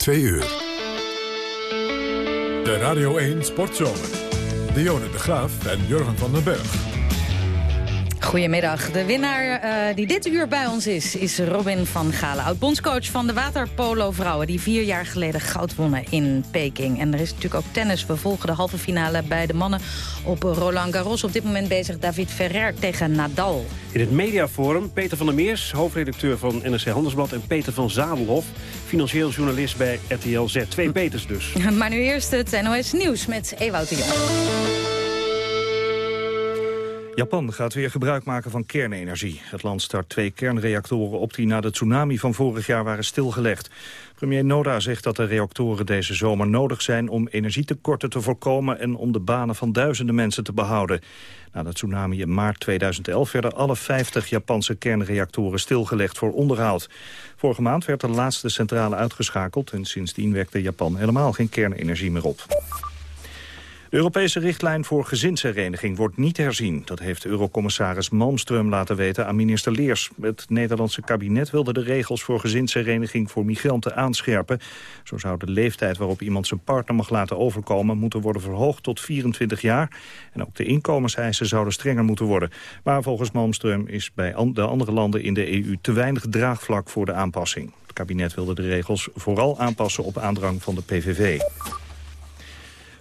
2 uur. De Radio 1 Sportzomer. Dionne de Graaf en Jurgen van den Berg. Goedemiddag. De winnaar uh, die dit uur bij ons is, is Robin van Galen. Oud-bondscoach van de waterpolo-vrouwen... die vier jaar geleden goud wonnen in Peking. En er is natuurlijk ook tennis. We volgen de halve finale bij de mannen op Roland Garros. Op dit moment bezig David Ferrer tegen Nadal. In het mediaforum Peter van der Meers, hoofdredacteur van NRC Handelsblad... en Peter van Zabelhof, financieel journalist bij RTL Z. Twee Peters dus. Maar nu eerst het NOS Nieuws met Ewout de Jong. Japan gaat weer gebruik maken van kernenergie. Het land start twee kernreactoren op die na de tsunami van vorig jaar waren stilgelegd. Premier Noda zegt dat de reactoren deze zomer nodig zijn om energietekorten te voorkomen en om de banen van duizenden mensen te behouden. Na de tsunami in maart 2011 werden alle 50 Japanse kernreactoren stilgelegd voor onderhoud. Vorige maand werd de laatste centrale uitgeschakeld en sindsdien werkte Japan helemaal geen kernenergie meer op. De Europese richtlijn voor gezinshereniging wordt niet herzien. Dat heeft eurocommissaris Malmström laten weten aan minister Leers. Het Nederlandse kabinet wilde de regels voor gezinshereniging voor migranten aanscherpen. Zo zou de leeftijd waarop iemand zijn partner mag laten overkomen... moeten worden verhoogd tot 24 jaar. En ook de inkomenseisen zouden strenger moeten worden. Maar volgens Malmström is bij de andere landen in de EU te weinig draagvlak voor de aanpassing. Het kabinet wilde de regels vooral aanpassen op aandrang van de PVV.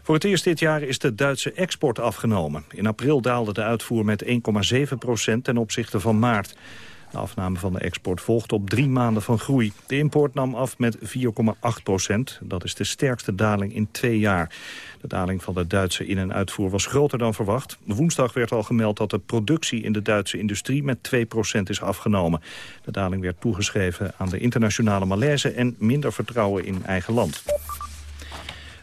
Voor het eerst dit jaar is de Duitse export afgenomen. In april daalde de uitvoer met 1,7 procent ten opzichte van maart. De afname van de export volgt op drie maanden van groei. De import nam af met 4,8 procent. Dat is de sterkste daling in twee jaar. De daling van de Duitse in- en uitvoer was groter dan verwacht. Woensdag werd al gemeld dat de productie in de Duitse industrie met 2 procent is afgenomen. De daling werd toegeschreven aan de internationale malaise en minder vertrouwen in eigen land.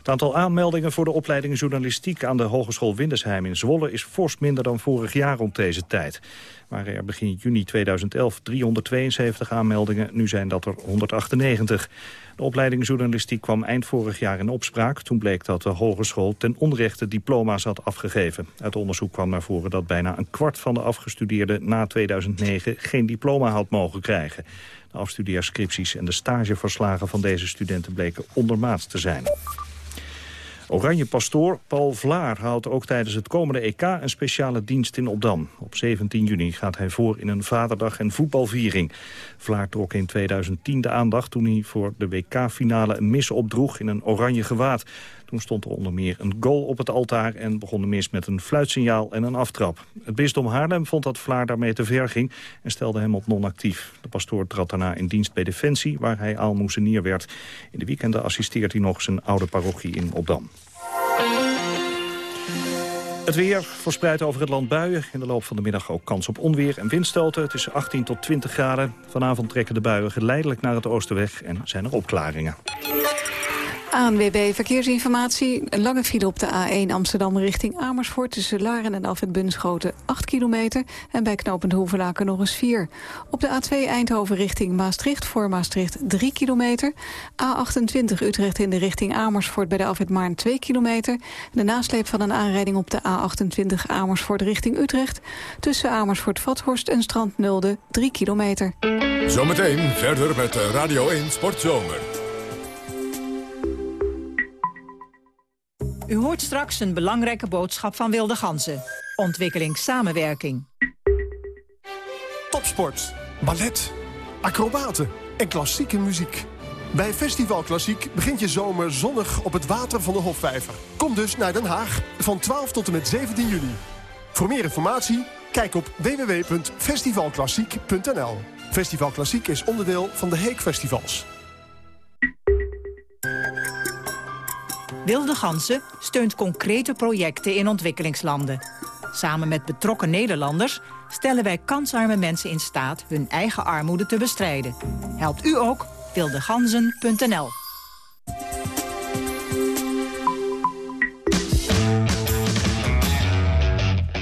Het aantal aanmeldingen voor de opleiding journalistiek aan de Hogeschool Windersheim in Zwolle is fors minder dan vorig jaar rond deze tijd. Waren er begin juni 2011 372 aanmeldingen, nu zijn dat er 198. De opleiding journalistiek kwam eind vorig jaar in opspraak. Toen bleek dat de hogeschool ten onrechte diploma's had afgegeven. Uit onderzoek kwam naar voren dat bijna een kwart van de afgestudeerden na 2009 geen diploma had mogen krijgen. De afstudeerscripties en de stageverslagen van deze studenten bleken ondermaats te zijn. Oranje pastoor Paul Vlaar houdt ook tijdens het komende EK een speciale dienst in Opdam. Op 17 juni gaat hij voor in een vaderdag en voetbalviering. Vlaar trok in 2010 de aandacht toen hij voor de WK-finale een mis opdroeg in een oranje gewaad. Toen stond er onder meer een goal op het altaar en begon de mis met een fluitsignaal en een aftrap. Het bisdom Haarlem vond dat Vlaar daarmee te ver ging en stelde hem op non-actief. De pastoor trad daarna in dienst bij Defensie, waar hij aalmoezenier werd. In de weekenden assisteert hij nog zijn oude parochie in Opdam. Het weer verspreidt over het land buien. In de loop van de middag ook kans op onweer en windstoten. Het is 18 tot 20 graden. Vanavond trekken de buien geleidelijk naar het oosten weg en zijn er opklaringen. ANWB Verkeersinformatie. Een lange file op de A1 Amsterdam richting Amersfoort... tussen Laren en Alfred Bunschoten 8 kilometer... en bij knooppunt Hoevelaken nog eens 4. Op de A2 Eindhoven richting Maastricht voor Maastricht 3 kilometer. A28 Utrecht in de richting Amersfoort bij de Alfred Maarn 2 kilometer. De nasleep van een aanrijding op de A28 Amersfoort richting Utrecht... tussen Amersfoort-Vathorst en Strand Nulde 3 kilometer. Zometeen verder met Radio 1 Sportzomer. U hoort straks een belangrijke boodschap van Wilde Ganzen. Ontwikkelingssamenwerking. Topsport, ballet, acrobaten en klassieke muziek. Bij Festival Klassiek begint je zomer zonnig op het water van de Hofvijver. Kom dus naar Den Haag van 12 tot en met 17 juli. Voor meer informatie, kijk op www.festivalklassiek.nl. Festival Klassiek is onderdeel van de Heek Festivals. Wilde Gansen steunt concrete projecten in ontwikkelingslanden. Samen met betrokken Nederlanders stellen wij kansarme mensen in staat hun eigen armoede te bestrijden. Helpt u ook? wildeganzen.nl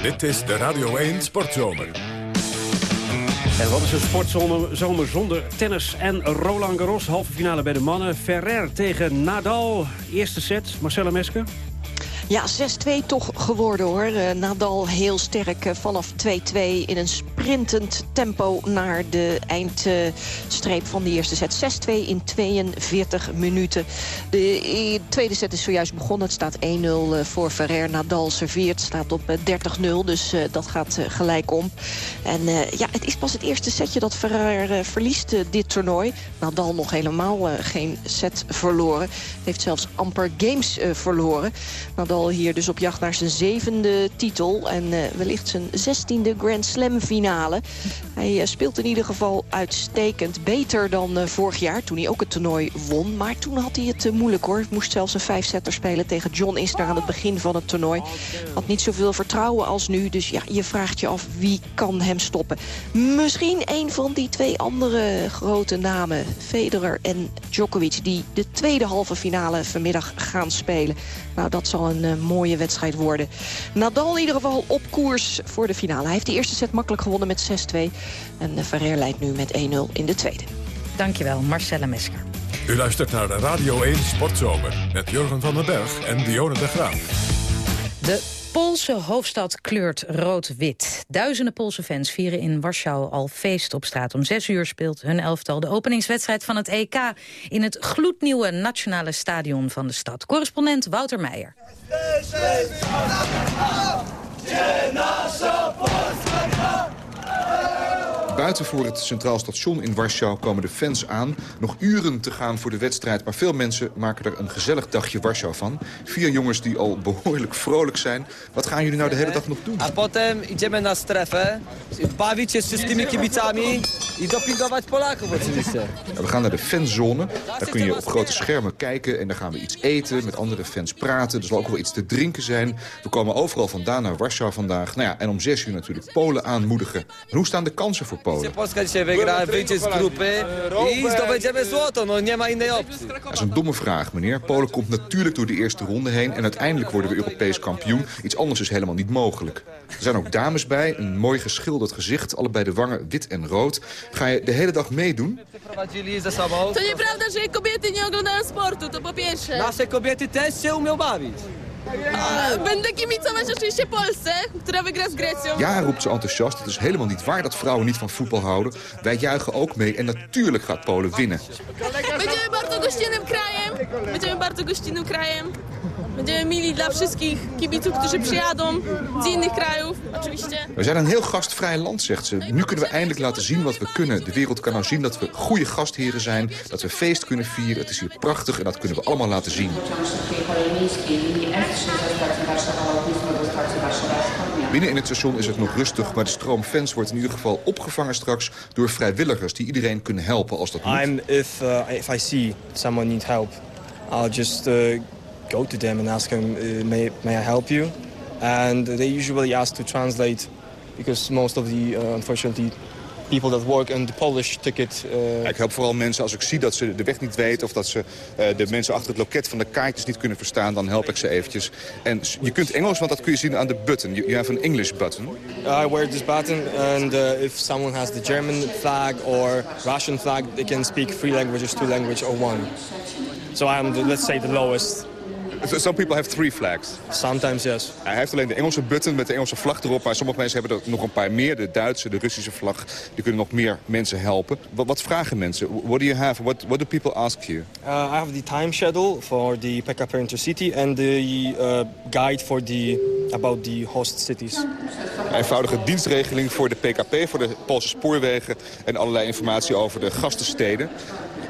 Dit is de Radio 1 Sportzomer. En wat is een sportzomer zonder tennis en Roland Garros. Halve finale bij de mannen. Ferrer tegen Nadal. Eerste set. Marcella Mesker. Ja, 6-2 toch geworden hoor. Uh, Nadal heel sterk uh, vanaf 2-2 in een sprint sprintend tempo naar de eindstreep van de eerste set. 6-2 in 42 minuten. De eh, tweede set is zojuist begonnen. Het staat 1-0 eh, voor Ferrer. Nadal serveert, staat op 30-0. Dus dat gaat gelijk om. En ja, het is pas het eerste setje dat Ferrer verliest dit toernooi. Nadal nog helemaal geen set verloren. Heeft zelfs amper games verloren. Nadal hier dus op jacht naar zijn zevende titel. En wellicht zijn zestiende Grand Slam finale. Hij speelt in ieder geval uitstekend. Beter dan vorig jaar, toen hij ook het toernooi won. Maar toen had hij het moeilijk hoor. Moest zelfs een vijfsetter spelen tegen John Isner aan het begin van het toernooi. Had niet zoveel vertrouwen als nu. Dus ja, je vraagt je af wie kan hem stoppen. Misschien een van die twee andere grote namen. Federer en Djokovic. Die de tweede halve finale vanmiddag gaan spelen. Nou, dat zal een uh, mooie wedstrijd worden. Nadal in ieder geval op koers voor de finale. Hij heeft de eerste set makkelijk gewonnen met 6-2. En uh, Ferrer leidt nu met 1-0 in de tweede. Dankjewel, Marcella Mesker. U luistert naar de Radio 1 Sportzomer met Jurgen van den Berg en Dionne de Graaf. De Poolse hoofdstad kleurt rood-wit. Duizenden Poolse fans vieren in Warschau al feest op straat. Om zes uur speelt hun elftal de openingswedstrijd van het EK... in het gloednieuwe nationale stadion van de stad. Correspondent Wouter Meijer. Buiten voor het Centraal Station in Warschau komen de fans aan. Nog uren te gaan voor de wedstrijd, maar veel mensen maken er een gezellig dagje Warschau van. Vier jongens die al behoorlijk vrolijk zijn. Wat gaan jullie nou de hele dag nog doen? A potem idziemy na strefę, bawić się z wszystkimi kibicami i dopingować Polaków oczywiście. we gaan naar de fanzone. Daar kun je op grote schermen kijken en daar gaan we iets eten, met andere fans praten. Er zal ook wel iets te drinken zijn. We komen overal vandaan naar Warschau vandaag. Nou ja, en om zes uur natuurlijk Polen aanmoedigen. En hoe staan de kansen voor Polen? Polska dzisiaj wygra, wyjdzie z grupy i zdobędziemy złoto. No nie ma innej opcji. Dat is een domme vraag, meneer. Polen komt natuurlijk door de eerste ronde heen... en uiteindelijk worden we Europees kampioen. Iets anders is helemaal niet mogelijk. Er zijn ook dames bij, een mooi geschilderd gezicht. Allebei de wangen wit en rood. Ga je de hele dag meedoen? To nieprawda, że kobiety nie oglądają sportu, to po pierwsze. Nasze kobiety też się umią bawić. Będę kibicować oczywiście Polsce, która wygra z Grecją. Ja, roept ze enthousiast. Het is helemaal niet waar dat vrouwen niet van voetbal houden. Wij juichen ook mee en natuurlijk gaat Polen winnen. Będziemy bardzo gościnnym krajem. Będziemy bardzo gościnnym krajem. Będziemy mili dla wszystkich kibiców, którzy przyjadą z innych krajów, oczywiście. We zijn een heel gastvrij land, zegt ze. Nu kunnen we eindelijk laten zien wat we kunnen. De wereld kan nou zien dat we goede gastheren zijn, dat we feest kunnen vieren. Het is hier prachtig en dat kunnen we allemaal laten zien. Binnen in het station is het nog rustig, maar de stroom fans wordt in ieder geval opgevangen straks door vrijwilligers die iedereen kunnen helpen als dat moet. I'm, if, uh, if I see someone need help, I'll just uh, go to them and ask them, uh, may, may I help you? And they usually ask to translate because most of the, uh, unfortunately, people that work on the Polish ticket... Uh... Ik help vooral mensen als ik zie dat ze de weg niet weten... of dat ze uh, de mensen achter het loket van de kaartjes niet kunnen verstaan... dan help ik ze eventjes. En je kunt Engels, want dat kun je zien aan de button. You, you have an English button. I wear this button and uh, if someone has the German flag or Russian flag... they can speak three languages, two languages or one. So I'm, the, let's say, the lowest Some people have three flags. Sometimes, yes. Hij heeft alleen de Engelse button met de Engelse vlag erop. Maar sommige mensen hebben er nog een paar meer. De Duitse, de Russische vlag. Die kunnen nog meer mensen helpen. Wat, wat vragen mensen? What do you have? What, what do people ask you? Uh, I have the time schedule for the PKP Intercity. And the uh, guide for the, about the host cities. Een eenvoudige dienstregeling voor de PKP, voor de Poolse spoorwegen. En allerlei informatie over de gastensteden.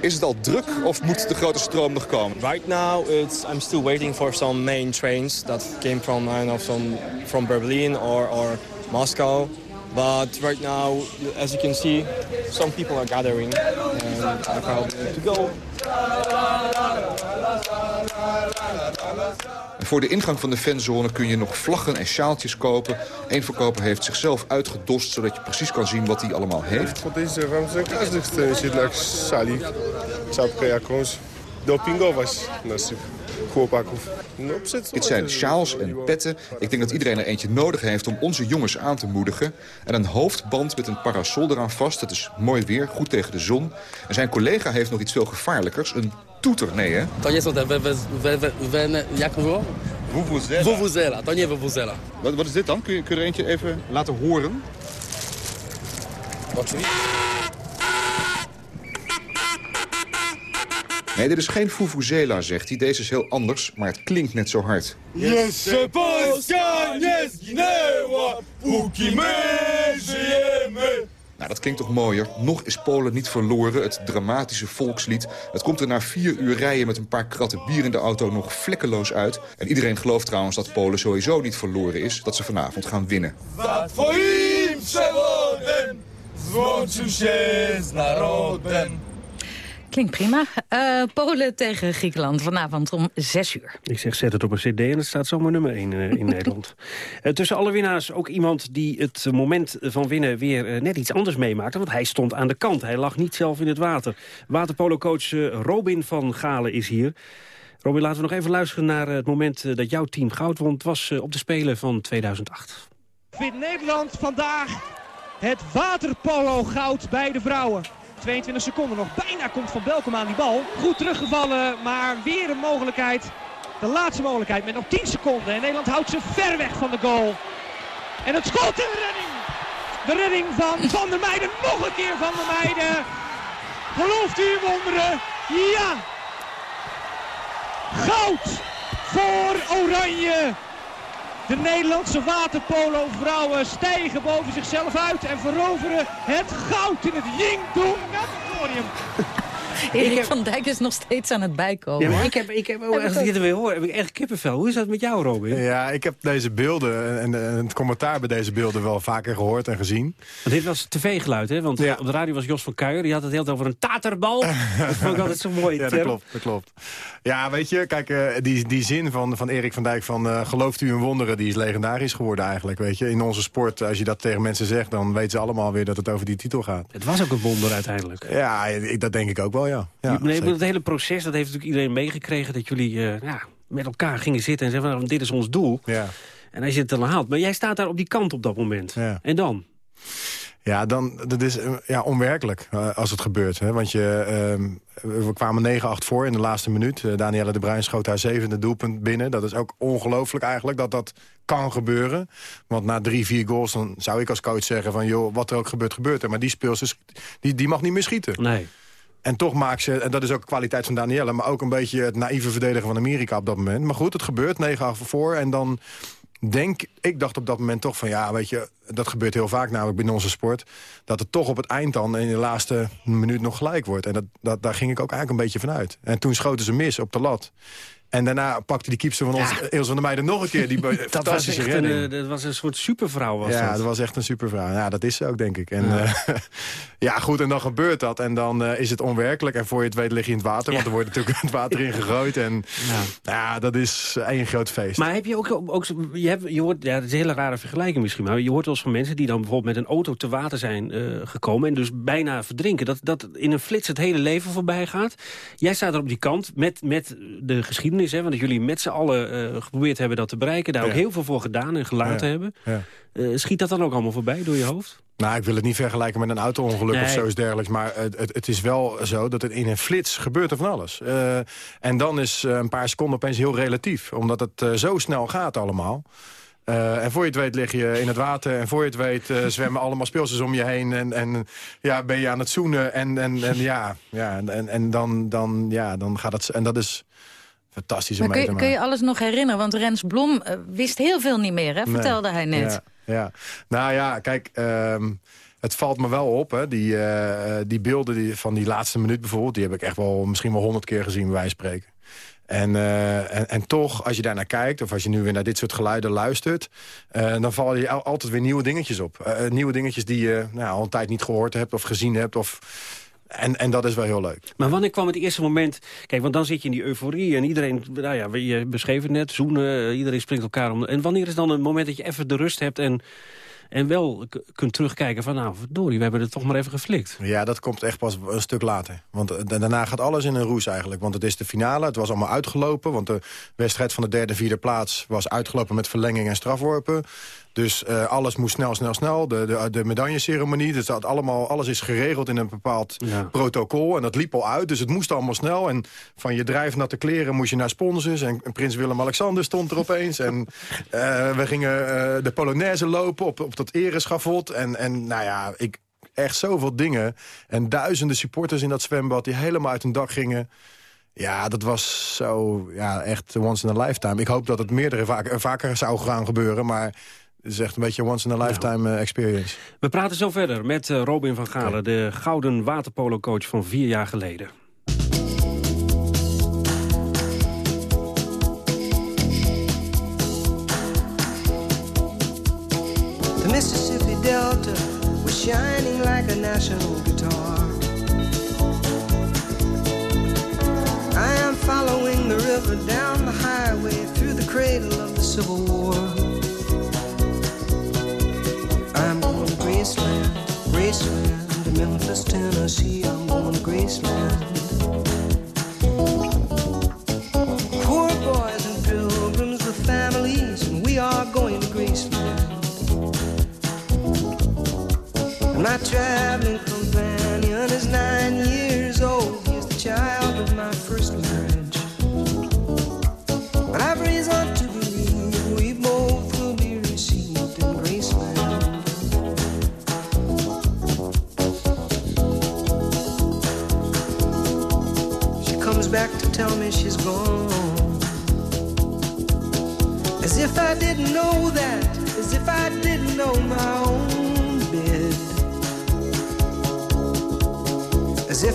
Is het al druk of moet de grote stroom nog komen? Right now, it's, I'm still waiting for some main trains that came from, I don't know, some, from Berlin or, or Moscow. But right now, as you can see, some people are gathering and I'm proud to go. Voor de ingang van de fanzone kun je nog vlaggen en sjaaltjes kopen. Eén verkoper heeft zichzelf uitgedost, zodat je precies kan zien wat hij allemaal heeft. Podejrzewam, że każdy chce się dla szali, czapkę jakąś dopingować naszych chłopaków. No, Dit zijn sjaals en petten. Ik denk dat iedereen er eentje nodig heeft om onze jongens aan te moedigen. En een hoofdband met een parasol eraan vast. Het is mooi weer, goed tegen de zon. En zijn collega heeft nog iets veel gevaarlijkers. Een toeter, nee hè? To jak? Vuvuzela. nie vuvuzela. Wat, wat is dit dan? Kun je, kun je er eentje even laten horen? Nee, dit is geen Fufuzela, zegt hij. Deze is heel anders, maar het klinkt net zo hard. Żyjemy. Nou, dat klinkt toch mooier. Nog is Polen niet verloren, het dramatische volkslied. Het komt er na vier uur rijden met een paar kratten bier in de auto nog vlekkeloos uit. En iedereen gelooft trouwens dat Polen sowieso niet verloren is. Dat ze vanavond gaan winnen. Za twoim przewodem złączył się z narodem. Klinkt prima. Eh, Polen tegen Griekenland vanavond om 6 uur. Ik zeg, zet het op een cd en het staat zomaar nummer 1 in Nederland. Uh, tussen alle winnaars ook iemand die het moment van winnen weer uh, net iets anders meemaakte. Want hij stond aan de kant. Hij lag niet zelf in het water. Waterpolo-coach Robin van Galen is hier. Robin, laten we nog even luisteren naar het moment dat jouw team goud won. Het was op de Spelen van 2008. Vindt Nederland vandaag het waterpolo goud bij de vrouwen. 22 seconden nog. Bijna komt Van Belkom aan die bal. Goed teruggevallen, maar weer een mogelijkheid. De laatste mogelijkheid met nog 10 seconden. En Nederland houdt ze ver weg van de goal. En het schot in de redding. De redding van Van der Meijden. Nog een keer Van der Meijden. Gelooft u wonderen? Ja. Goud voor Oranje. De Nederlandse waterpolo vrouwen stijgen boven zichzelf uit en veroveren het goud in het Yingdong Natorium. Erik heb... van Dijk is nog steeds aan het bijkomen. Ja, ik heb, ik heb, oh, als ik dit weer hoor, heb ik echt kippenvel. Hoe is dat met jou, Robin? Ja, ik heb deze beelden en, en het commentaar bij deze beelden wel vaker gehoord en gezien. Want dit was tv-geluid, hè? Want ja. op de radio was Jos van Kuijer. Die had het heel over een taterbal. dat vond ik altijd zo mooi. Ja, dat klopt, dat klopt. Ja, weet je, kijk, uh, die, die zin van, van Erik van Dijk van... Uh, gelooft u in wonderen, die is legendarisch geworden eigenlijk, weet je. In onze sport, als je dat tegen mensen zegt... dan weten ze allemaal weer dat het over die titel gaat. Het was ook een wonder uiteindelijk. Ja, ik, dat denk ik ook wel, ja. Ja nee, het hele proces, dat heeft natuurlijk iedereen meegekregen... dat jullie uh, ja, met elkaar gingen zitten en zeggen... Van, dit is ons doel. Ja. En als je het dan haalt. Maar jij staat daar op die kant op dat moment. Ja. En dan? Ja, dan, dat is ja, onwerkelijk uh, als het gebeurt. Hè? Want je, uh, we kwamen 9-8 voor in de laatste minuut. Uh, Danielle de Bruin schoot haar zevende doelpunt binnen. Dat is ook ongelooflijk eigenlijk dat dat kan gebeuren. Want na drie, vier goals dan zou ik als coach zeggen van... joh, wat er ook gebeurt, gebeurt er. Maar die speelsters, die, die mag niet meer schieten. Nee. En toch maakt ze, en dat is ook de kwaliteit van Danielle... maar ook een beetje het naïeve verdedigen van Amerika op dat moment. Maar goed, het gebeurt, 9-8 voor. En dan denk ik, dacht op dat moment toch van... ja, weet je, dat gebeurt heel vaak namelijk binnen onze sport... dat het toch op het eind dan in de laatste minuut nog gelijk wordt. En dat, dat, daar ging ik ook eigenlijk een beetje vanuit. En toen schoten ze mis op de lat. En daarna pakte die keepster van ons, ja. Eels van der Meijden, nog een keer die fantastische dat redding. Een, dat was een soort supervrouw. Was ja, dat. dat was echt een supervrouw. Ja, dat is ze ook, denk ik. En, ja. Uh, ja, goed, en dan gebeurt dat. En dan uh, is het onwerkelijk. En voor je het weet lig je in het water. Ja. Want er wordt natuurlijk het water in gegooid. En ja, dat is één groot feest. Maar heb je ook... ook je, hebt, je hoort, ja, het is een hele rare vergelijking misschien. Maar je hoort wel eens van mensen die dan bijvoorbeeld met een auto te water zijn uh, gekomen. En dus bijna verdrinken. Dat, dat in een flits het hele leven voorbij gaat. Jij staat er op die kant met, met de geschiedenis. Hè, want dat jullie met z'n allen uh, geprobeerd hebben dat te bereiken. Daar ja. ook heel veel voor gedaan en gelaten hebben. Ja. Uh, schiet dat dan ook allemaal voorbij door je hoofd? Nou, ik wil het niet vergelijken met een auto-ongeluk nee. of zoiets dergelijks. Maar het, het, het, is wel zo dat het in een flits gebeurt er van alles. Uh, en dan is een paar seconden opeens heel relatief. Omdat het zo snel gaat allemaal. Uh, en voor je het weet lig je in het water. En voor je het weet uh, zwemmen allemaal speelsters om je heen. En, en ja, ben je aan het zoenen. En, en, en ja, ja en, en dan, dan, ja, dan gaat het... En dat is fantastisch om kun, mee te kun je alles nog herinneren? Want Rens Blom uh, wist heel veel niet meer, hè? vertelde hij net. Ja, ja. Nou ja, kijk... Um, het valt me wel op, hè. Die, uh, die beelden die, van die laatste minuut bijvoorbeeld... die heb ik echt wel misschien wel honderd keer gezien, bij wijze spreken. En, uh, en, en, toch, als je daar naar kijkt... of als je nu weer naar dit soort geluiden luistert... Uh, dan vallen je altijd weer nieuwe dingetjes op. Uh, nieuwe dingetjes die je nou, al een tijd niet gehoord hebt of gezien hebt... of en, en dat is wel heel leuk. Maar wanneer kwam het eerste moment... Kijk, want dan zit je in die euforie en iedereen... Nou ja, je beschreef het net, zoenen, iedereen springt elkaar om... En wanneer is dan een moment dat je even de rust hebt... en en wel kunt terugkijken van, nou, verdorie, we hebben het toch maar even geflikt. Ja, dat komt echt pas een stuk later. Want daarna gaat alles in een roes eigenlijk. Want het is de finale, het was allemaal uitgelopen. Want de wedstrijd van de derde, vierde plaats was uitgelopen met verlenging en strafworpen. Dus uh, alles moest snel, snel, snel. De, de, de medailleceremonie, dus dat allemaal, alles is geregeld in een bepaald ja. protocol. En dat liep al uit, dus het moest allemaal snel. En van je drijfnatte kleren moest je naar sponsors. En, en prins Willem-Alexander stond er opeens. en uh, we gingen uh, de Polonaise lopen op, op dat ereschafot. En, en nou ja, ik, echt zoveel dingen. En duizenden supporters in dat zwembad die helemaal uit hun dak gingen. Ja, dat was zo, ja, echt once in a lifetime. Ik hoop dat het meerdere vaker, vaker zou gaan gebeuren, maar... Het is echt een beetje once in a lifetime eh, experience. We praten zo verder met eh, Robin van Galen, de gouden waterpolo-coach van vier jaar geleden. The Mississippi Delta was shining like a national guitar. I am following the river down the highway through the cradle of the Civil War. Memphis, Tennessee. I'm going to Graceland. Poor boys and pilgrims families, and we are going to Graceland. And my traveling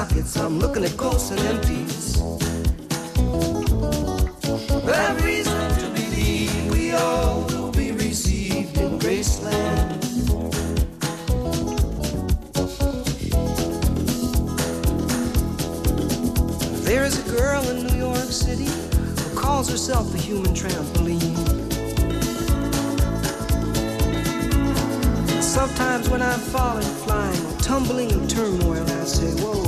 I'm looking at ghosts and empties. I've reason to believe we all will be received in Graceland. There is a girl in New York City who calls herself a human trampoline. Sometimes when I'm falling, flying, or tumbling in turmoil, I say, Whoa,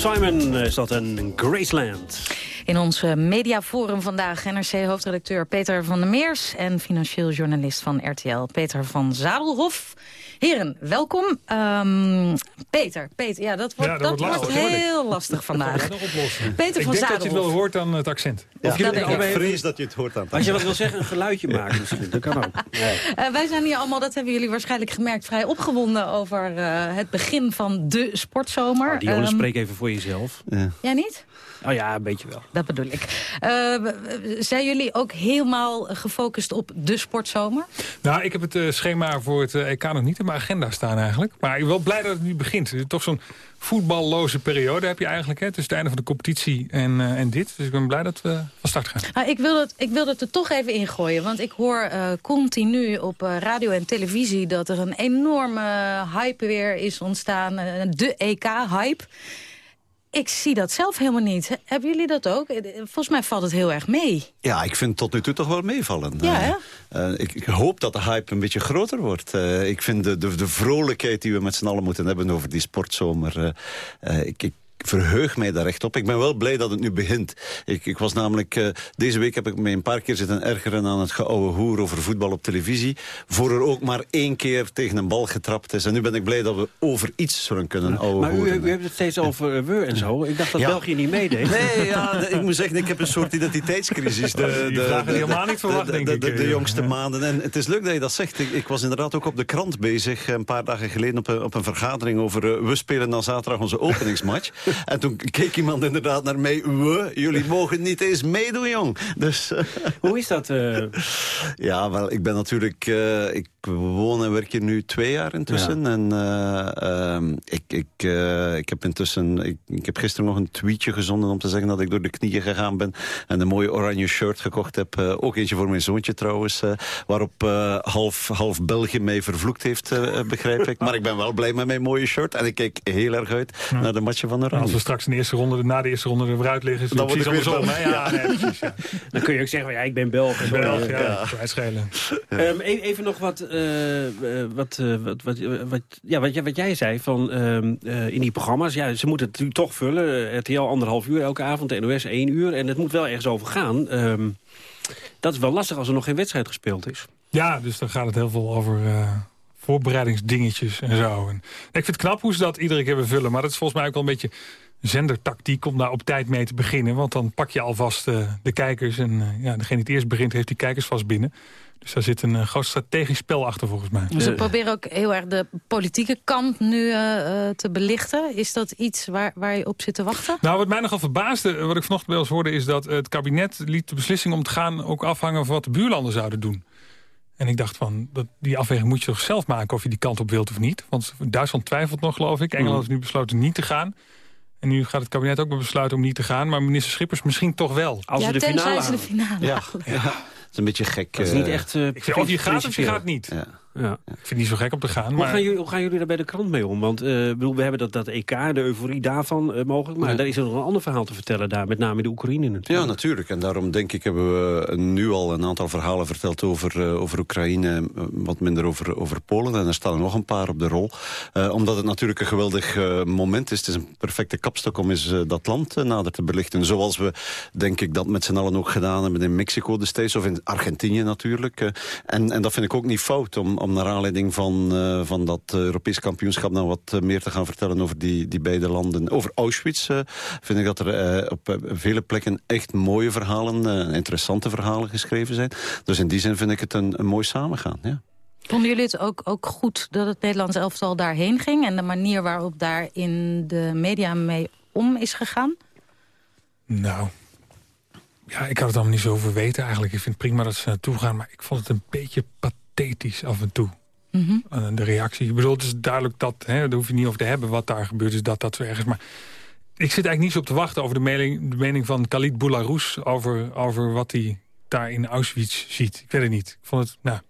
Simon is dat een Graceland. In ons eh, mediaforum vandaag NRC-hoofdredacteur Peter van der Meers... en financieel journalist van RTL Peter van Zadelhof. Heren, welkom. Ehm, Peter, Peter, ja, dat wordt, Ja, dat wordt heel lastig vandaag. Peter ik van denk dat je het wel hoort aan het accent. Of je dat ik. vrees dat je het hoort aan het Als je wat wil zeggen, een geluidje maken misschien. Dat kan ook. Nee. Eh, wij zijn hier allemaal, dat hebben jullie waarschijnlijk gemerkt... vrij opgewonden over eh, het begin van de sportzomer. Nou, Dionne, Ehm, spreek even voor jezelf. Jij niet? Oh ja, een beetje wel. Dat bedoel ik. Eh, zijn jullie ook helemaal gefocust op de sportzomer? Nou, ik heb het eh, schema voor het eh, EK nog niet in mijn agenda staan eigenlijk. Maar ik ben wel blij dat het nu begint. Het is toch zo'n voetballoze periode heb je eigenlijk. Hè, tussen het einde van de competitie en, eh, en dit. Dus ik ben blij dat we van start gaan. Nou, ik, wil het, ik wil het er toch even ingooien. Want ik hoor eh, continu op eh, radio en televisie... dat er een enorme hype weer is ontstaan. de EK-hype. Ik zie dat zelf helemaal niet. He- Hebben jullie dat ook? Eh, Volgens mij valt het heel erg mee. Ja, ik vind het tot nu toe toch wel meevallen. Ja? Eh, eh, ik, ik hoop dat de hype een beetje groter wordt. Eh, ik vind de, de, de vrolijkheid die we met z'n allen moeten hebben over die sportzomer... eh, eh, ik, ik verheug mij daar echt op. Ik ben wel blij dat het nu begint. Ik, ik was namelijk... Uh, deze week heb ik me een paar keer zitten ergeren aan het geouwe hoer over voetbal op televisie. Voor er ook maar één keer tegen een bal getrapt is. En nu ben ik blij dat we over iets zullen kunnen ouwe Maar u, u, hebt het steeds over uh, we en zo. Ik dacht dat Ja. België niet meedeed. Nee, ja, de- ik moet zeggen, ik heb een soort identiteitscrisis. De, Die je helemaal niet verwacht, de, denk de, ik, de, de eh, jongste maanden. En het is leuk dat je dat zegt. Ik, ik was inderdaad ook op de krant bezig, een paar dagen geleden... op een, op een vergadering over... eh, we spelen dan zaterdag onze openingsmatch. en toen keek iemand inderdaad naar mij. We, jullie mogen niet eens meedoen, jong. Dus, Hoe is dat? eh? ja, wel, ik ben natuurlijk... eh, ik woon en werk hier nu twee jaar intussen. En eh, ehm, ik, ik, ik heb intussen... Ik, ik heb gisteren nog een tweetje gezonden om te zeggen dat ik door de knieën gegaan ben. En een mooie oranje shirt gekocht heb. Ook eentje voor mijn zoontje trouwens. waarop half, half België mij vervloekt heeft, begrijp ik. Maar ik ben wel blij met mijn mooie shirt. En ik kijk heel erg uit naar de matchen van En als we straks in de eerste ronde, na de eerste ronde er weer uit liggen... is het Dan word precies ik weer andersom. Ja, nee, precies. Ja. Dan kun je ook zeggen, van, ja, ik ben Belg. en zo. Belg, ja, ja. schelen. Ehm, e- even nog wat, eh, eh, wat, eh, wat, wat, wat, ja, wat, jij- wat jij zei van, ehm, eh, in die programma's. Ja, ze moeten het natuurlijk toch vullen. RTL anderhalf uur elke avond, de NOS één uur. En het moet wel ergens over gaan. Ehm, dat is wel lastig als er nog geen wedstrijd gespeeld is. Ja, dus dan gaat het heel veel over eh, voorbereidingsdingetjes en zo. En ik vind het knap hoe ze dat iedere keer vullen. Maar dat is volgens mij ook wel een beetje zendertactiek om daar op tijd mee te beginnen. Want dan pak je alvast eh, de kijkers. En eh, ja, degene die het eerst begint, heeft die kijkers vast binnen. Dus daar zit een eh, groot strategisch spel achter volgens mij. Ze proberen ook heel erg de politieke kant nu eh, eh, te belichten. Is dat iets waar, waar je op zit te wachten? Nou, wat mij nogal verbaasde, wat ik vanochtend wel eens hoorde... is dat het kabinet liet de beslissing om te gaan... ook afhangen van wat de buurlanden zouden doen. En ik dacht van, dat, die afweging moet je toch zelf maken... of je die kant op wilt of niet. Want Duitsland twijfelt nog, geloof ik. Engeland Mm. heeft nu besloten niet te gaan. En nu gaat het kabinet ook maar besluiten om niet te gaan. Maar minister Schippers misschien toch wel. Als ja, ze de tenzij finale ze de halen. finale Ja, ja, het is een beetje gek. Dat is eh, niet echt... eh, Ik vind, of je gaat of je gaat niet. Ja. Ja. Ik vind het niet zo gek om te gaan. Hoe, Maar gaan jullie, hoe gaan jullie daar bij de krant mee om? Want eh, ik bedoel, we hebben dat, dat EK, de euforie daarvan eh, mogelijk. Maar Ja. daar is er nog een ander verhaal te vertellen daar. Met name in de Oekraïne Ja, natuurlijk. natuurlijk. En daarom denk ik hebben we nu al een aantal verhalen verteld over, eh, over Oekraïne. Wat minder over, over Polen. En er staan er nog een paar op de rol. Eh, omdat het natuurlijk een geweldig eh, moment is. Het is een perfecte kapstok om eens dat land nader te belichten. Zoals we, denk ik, dat met z'n allen ook gedaan hebben in Mexico destijds. Of in Argentinië natuurlijk. Eh, en, en dat vind ik ook niet fout om, om naar aanleiding van, eh, van dat eh, Europees kampioenschap... nou wat eh, meer te gaan vertellen over die, die beide landen. Over Auschwitz eh, vind ik dat er eh, op vele plekken echt mooie verhalen... eh, interessante verhalen geschreven zijn. Dus in die zin vind ik het een, een mooi samengaan, ja. Vonden jullie het ook, ook goed dat het Nederlands elftal daarheen ging... en de manier waarop daar in de media mee om is gegaan? Nou, ja, ik had het allemaal niet zo over weten eigenlijk. Ik vind het prima dat ze naartoe gaan, maar ik vond het een beetje pathetisch af en toe. Mhm. Eh, de reactie. Ik bedoel, het is duidelijk dat, hè, daar hoef je niet over te hebben wat daar gebeurt, is dat dat zo ergens. Maar ik zit eigenlijk niet zo op te wachten over de mening, de mening van Khalid Boularus over, over wat hij daar in Auschwitz ziet. Ik weet het niet. Ik vond het, nou,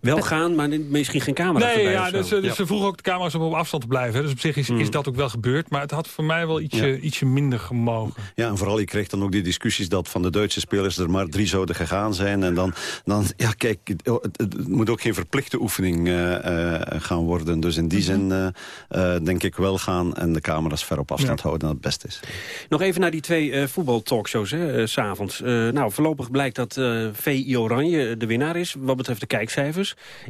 Wel gaan, maar misschien geen camera Nee, erbij ja, of zo. dus, dus ze vroegen ook de camera's om op afstand te blijven. Dus op zich is, is dat ook wel gebeurd. Maar het had voor mij wel ietsje, Ja. ietsje minder gemogen. Ja, en vooral je kreeg dan ook die discussies dat van de Duitse spelers er maar drie zouden gegaan zijn. En dan, dan ja kijk, het, het- het moet ook geen verplichte oefening eh, eh, gaan worden. Dus in die zin eh, eh, denk ik wel gaan en de camera's ver op afstand houden dat het beste is. Nog even naar die twee eh voetbaltalkshows, hè, eh, 's s'avonds. Eh, nou, voorlopig blijkt dat eh VI Oranje de winnaar is, wat betreft de kijkcijfers.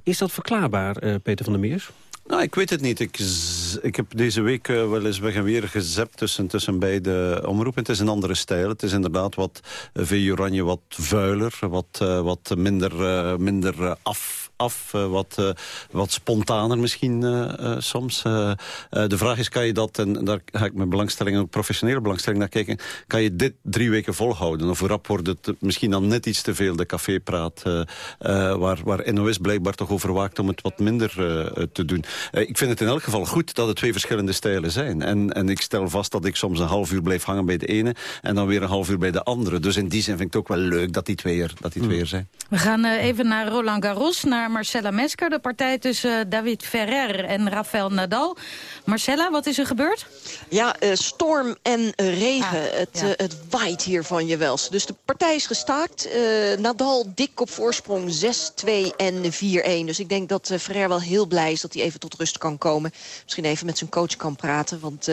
Is dat verklaarbaar, eh, Peter van der Meers? Nou, ik weet het niet. Ik, ik heb deze week eh, wel eens weg en weer gezept tussen, tussen beide omroepen. Het is een andere stijl. Het is inderdaad wat uh, Oranje wat vuiler, wat, wat minder, eh, minder af af, eh, wat, eh, wat spontaner misschien eh, soms. De vraag is, kan je dat, en daar ga ik met belangstelling, ook professionele belangstelling naar kijken, kan je dit drie weken volhouden? Of rap wordt het misschien dan net iets te veel, de cafépraat, waar, waar NOS blijkbaar toch over waakt om het wat minder te doen. Ik vind het in elk geval goed dat het twee verschillende stijlen zijn. En, en ik stel vast dat ik soms een half uur blijf hangen bij de ene en dan weer een half uur bij de andere. Dus in die zin vind ik het ook wel leuk dat die twee er, dat die twee er zijn. We gaan even naar Roland Garros, naar naar Marcella Mesker. De partij tussen David Ferrer en Rafael Nadal. Marcella, wat is er gebeurd? Ja, uh, storm en regen. het, uh, het waait hier van je wels. Dus de partij is gestaakt. Uh, Nadal dik op voorsprong 6-2 en 4-1. Dus ik denk dat Ferrer wel heel blij is dat hij even tot rust kan komen. Misschien even met zijn coach kan praten. Want